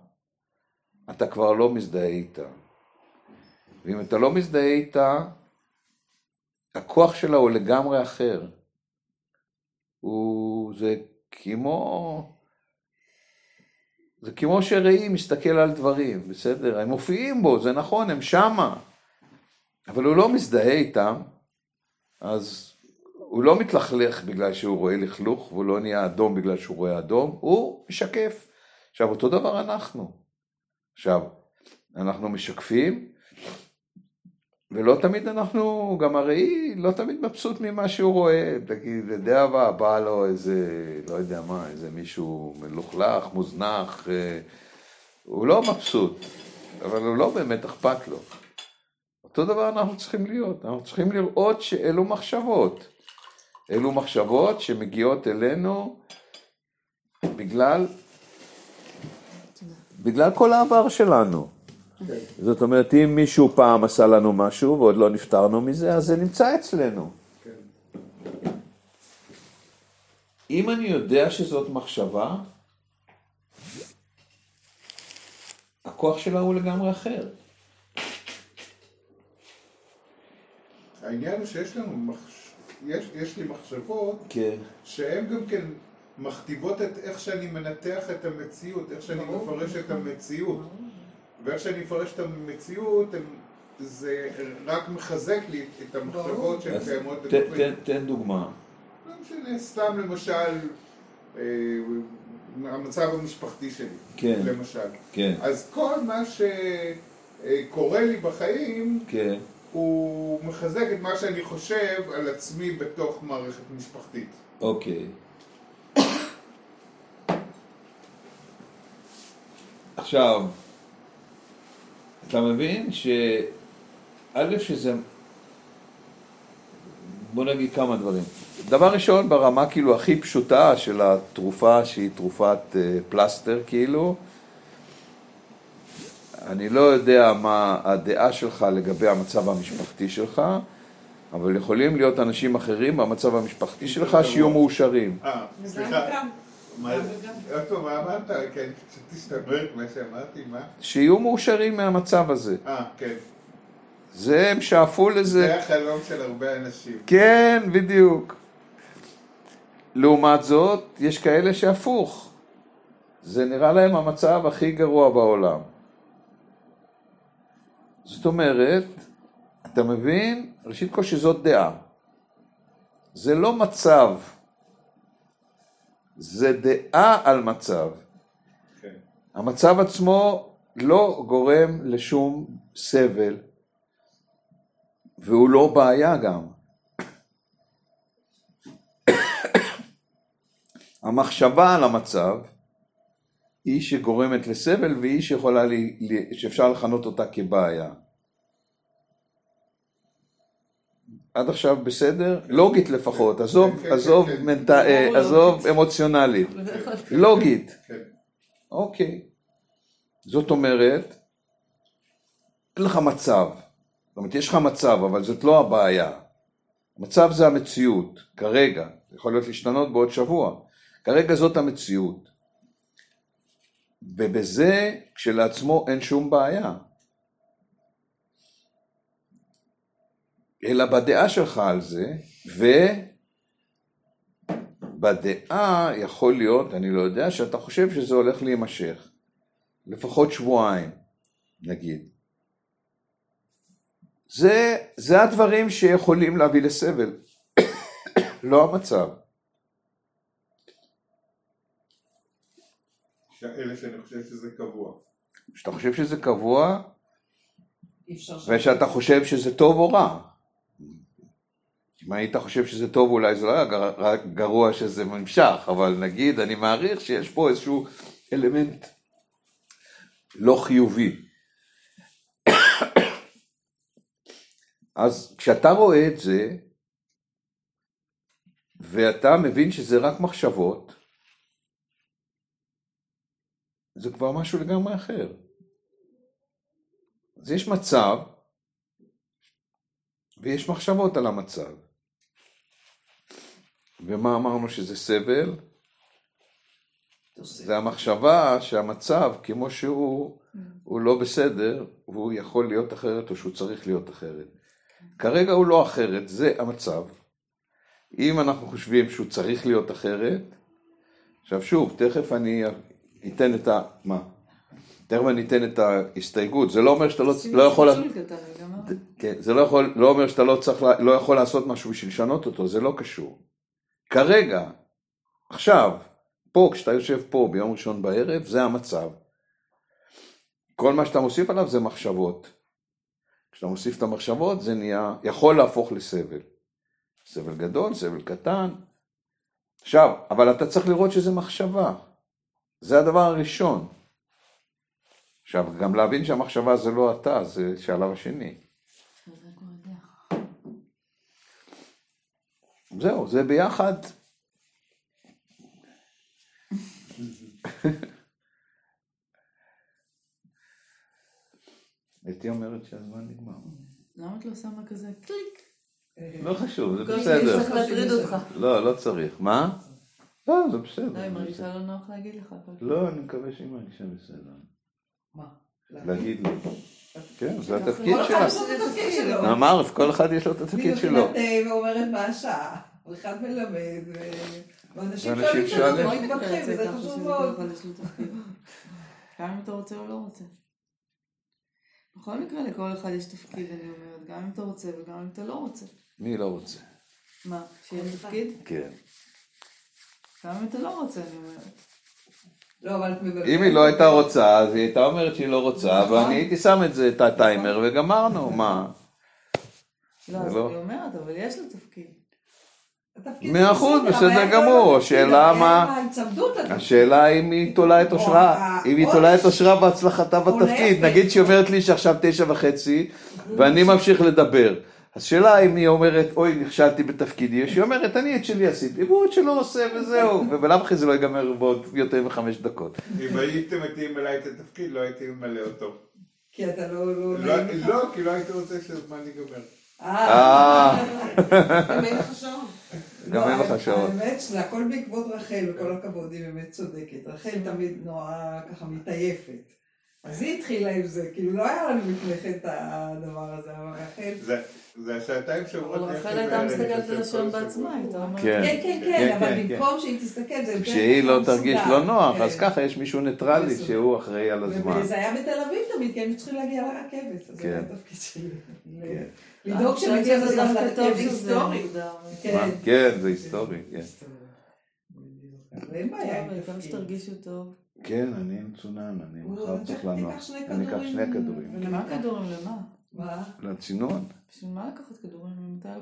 אתה כבר לא מזדהה איתה. ואם אתה לא מזדהה איתה, הכוח שלה הוא לגמרי אחר. הוא, זה כמו, זה כמו שראי מסתכל על דברים, בסדר? הם מופיעים בו, זה נכון, הם שמה, אבל הוא לא מזדהה איתם, אז הוא לא מתלכלך בגלל שהוא רואה לכלוך, והוא לא נהיה אדום בגלל שהוא רואה אדום, הוא משקף. עכשיו, אותו דבר אנחנו. עכשיו, אנחנו משקפים, ולא תמיד אנחנו, גם הראי לא תמיד מבסוט ממה שהוא רואה, תגיד, יודע מה, בא לו איזה, לא יודע מה, איזה מישהו מלוכלך, מוזנח, אה, הוא לא מבסוט, אבל הוא לא באמת אכפת לו. אותו דבר אנחנו צריכים להיות, אנחנו צריכים לראות שאלו מחשבות. אלו מחשבות שמגיעות אלינו בגלל, בגלל כל העבר שלנו. כן. זאת אומרת, אם מישהו פעם עשה לנו משהו ועוד לא נפטרנו מזה, אז זה נמצא אצלנו. כן. אם אני יודע שזאת מחשבה, הכוח שלה הוא לגמרי אחר. העניין הוא שיש לנו, מחש... יש, יש לי מחשבות כן. שהן גם כן מכתיבות את איך שאני מנתח את המציאות, איך שאני מפרש את המציאות. ואיך שאני מפרש את המציאות, הם- זה רק מחזק לי את המחשבות שהן קיימות ת- בתוכי. תן- תן דוגמה. לא משנה, סתם למשל, אה, המצב המשפחתי שלי, כן. למשל. כן, אז כל מה שקורה לי בחיים, כן, הוא מחזק את מה שאני חושב על עצמי בתוך מערכת משפחתית. אוקיי. עכשיו, אתה מבין שא' שזה, בוא נגיד כמה דברים. דבר ראשון, ברמה כאילו הכי פשוטה של התרופה שהיא תרופת אה, פלסטר כאילו, אני לא יודע מה הדעה שלך לגבי המצב המשפחתי שלך, אבל יכולים להיות אנשים אחרים במצב המשפחתי שלך שיהיו מאושרים. אה, סליחה. כן? שיהיו מאושרים מהמצב הזה. אה, כן. זה, הם שאפו לזה. זה החלום של הרבה אנשים. כן, בדיוק. לעומת זאת, יש כאלה שהפוך. זה נראה להם המצב הכי גרוע בעולם. זאת אומרת, אתה מבין? ראשית כל שזאת דעה. זה לא מצב. זה דעה על מצב. כן. המצב עצמו לא גורם לשום סבל, והוא לא בעיה גם. המחשבה על המצב היא שגורמת לסבל והיא שיכולה, לי, לי, שאפשר לכנות אותה כבעיה. עד עכשיו בסדר? לוגית לפחות, עזוב, כן, כן, עזוב, כן, כן. מנט... אה, עזוב אמוציונלית, לוגית. כן. אוקיי. זאת אומרת, אין לך מצב. זאת אומרת, יש לך מצב, אבל זאת לא הבעיה. מצב זה המציאות, כרגע. יכול להיות להשתנות בעוד שבוע. כרגע זאת המציאות. ובזה כשלעצמו אין שום בעיה. אלא בדעה שלך על זה, ובדעה יכול להיות, אני לא יודע, שאתה חושב שזה הולך להימשך. לפחות שבועיים, נגיד. זה, זה הדברים שיכולים להביא לסבל, לא המצב. אלה שאני חושב שזה קבוע. שאתה חושב שזה קבוע. ושאתה חושב שזה טוב או רע. אם היית חושב שזה טוב, אולי זה לא היה גר- רק גרוע שזה נמשך, אבל נגיד, אני מעריך שיש פה איזשהו אלמנט לא חיובי. אז כשאתה רואה את זה, ואתה מבין שזה רק מחשבות, זה כבר משהו לגמרי אחר. אז יש מצב, ויש מחשבות על המצב. ומה אמרנו שזה סבל? זה המחשבה שהמצב כמו שהוא, הוא לא בסדר, והוא יכול להיות אחרת או שהוא צריך להיות אחרת. כרגע הוא לא אחרת, זה המצב. אם אנחנו חושבים שהוא צריך להיות אחרת, עכשיו שוב, תכף אני אתן את ה... מה? תכף אני אתן את ההסתייגות, זה לא אומר שאתה לא, לא יכול... כן, זה לא, יכול, לא אומר שאתה לא, צריך, לא יכול לעשות משהו בשביל לשנות אותו, זה לא קשור. כרגע, עכשיו, פה, כשאתה יושב פה ביום ראשון בערב, זה המצב. כל מה שאתה מוסיף עליו זה מחשבות. כשאתה מוסיף את המחשבות זה נהיה, יכול להפוך לסבל. סבל גדול, סבל קטן. עכשיו, אבל אתה צריך לראות שזה מחשבה. זה הדבר הראשון. עכשיו, גם להבין שהמחשבה זה לא אתה, זה שלב השני. זהו, זה ביחד. אתי אומרת שהזמן נגמר. למה את לא שמה כזה קליק? לא חשוב, זה בסדר. לא, לא צריך. מה? לא, זה לא, בסדר. היא מרגישה לא נוח להגיד לך. לא, אני מקווה שהיא מרגישה בסדר. מה? להגיד לי. כן, זה התפקיד שלה. אחד. אמר, כל אחד יש לו את התפקיד היא שלו. לוקחת תה ואומרת מה השעה, ואחד מלמד, ואנשים שואלים. שאלות, לא מתווכחים, זה חשוב מאוד. אחד. גם אם אתה רוצה או לא רוצה. בכל מקרה לכל אחד יש תפקיד, אני אומרת, גם אם אתה רוצה וגם אם אתה לא רוצה. מי לא רוצה? מה, שיהיה תפקיד? כן. גם אם אתה לא רוצה, אני אומרת. לא. אם היא לא הייתה רוצה, אז היא הייתה אומרת שהיא לא רוצה, נכון. ואני הייתי שם את זה, את הטיימר, וגמרנו, מה? לא, אז לא. אני אומרת, אבל יש לו תפקיד. מאה אחוז, בסדר, גמור, השאלה מה-. השאלה אם היא תולה את אושרה, אם היא תולה את אושרה בהצלחתה בתפקיד. נגיד שהיא אומרת לי שעכשיו תשע וחצי, ואני ממשיך לדבר. אז שאלה אם היא אומרת, אוי, נכשלתי בתפקידי, או שהיא אומרת, אני את שלי עשיתי, והוא את שלו עושה וזהו, ובלאו הכי זה לא ייגמר בעוד יותר מחמש דקות. אם הייתם מתאים אליי את התפקיד, לא הייתי ממלא אותו. כי אתה לא... לא לא. לא, כי לא הייתי רוצה שהזמן ייגמר. אה, גם אין לך שעון. גם אין לא, לך שעות. האמת שזה הכל בעקבות רחל, וכל הכבוד, היא באמת צודקת. רחל תמיד נורא ככה מתעייפת. אז היא התחילה עם זה, כאילו לא היה לנו לפני כן את הדבר הזה, אבל רחל... זה- זה השעתיים שעוברות אבל רחל הייתה מסתכלת על השעון. בעצמה, היא הייתה אומרת, כן. כן, כן, כן, כן, אבל כן, במקום שהיא תסתכל, זה יותר כשהיא לא תרגיש. לא נוח, אז. ככה יש מישהו ניטרלי שהוא אחראי על הזמן. וזה היה בתל אביב תמיד, כי היינו צריכים להגיע לרכבת, אז זה כן. היה התפקיד שלי. כן. לדאוג עכשיו שנגיע זה בזמן דווקא טוב. מוגדר. כן. זה היסטורי, כן. אבל אין בעיה העיקר תפקיד. שתרגישו טוב. כן, אני מצונן, אני הוא- מחר צריך לענות. שני אני אקח. שני כדורים. למה כדורים? למה? מה? לצינון. בשביל מה לקחת כדורים?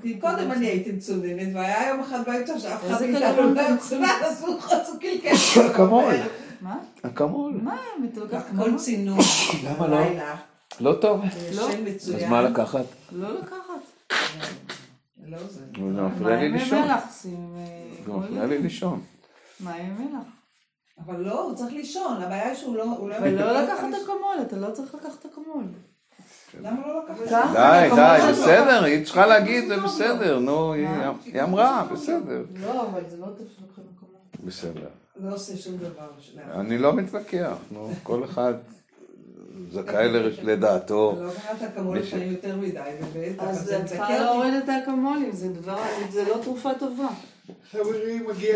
כי קודם? אני הייתי מצוננת, והיה יום אחד באמצע שאף אחד מאיתנו לא מצונן? אז הוא חצו קלקל. אקמול. מה? אקמול. מה הכל כמה? צינון. למה לא? לא טוב. לא. ישן מצוין. אז מה לקחת? לא לקחת. לא זה. זה מפריע לי מים לישון. ומלח, שים... אה, זה מפריע לי. לישון. מים ומלח. אבל לא, הוא צריך לישון, הבעיה היא שהוא לא... הוא לא- ולא לקחת אקמול, אתה לא צריך לקחת אקמול. למה לא לקחת? קח די, די. בסדר, היא צריכה להגיד, זה בסדר, נו, היא- מה? היא אמרה, בסדר. לא, אבל זה לא טוב שלוקחים אקמול. בסדר. לא עושה שום דבר. אני לא מתווכח, נו, כל אחד זכאי לרש- לדעתו. לא קראת אקמול לפעמים יותר מדי, ובטח, אז את צריכה. להוריד את האקמולים, זה דבר, זה לא תרופה טובה.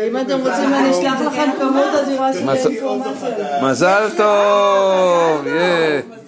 אם אתם רוצים, אני. אשלח לכם כמות אדירה של מזל- אינפורמציה. מזל טוב, מזל יא. טוב.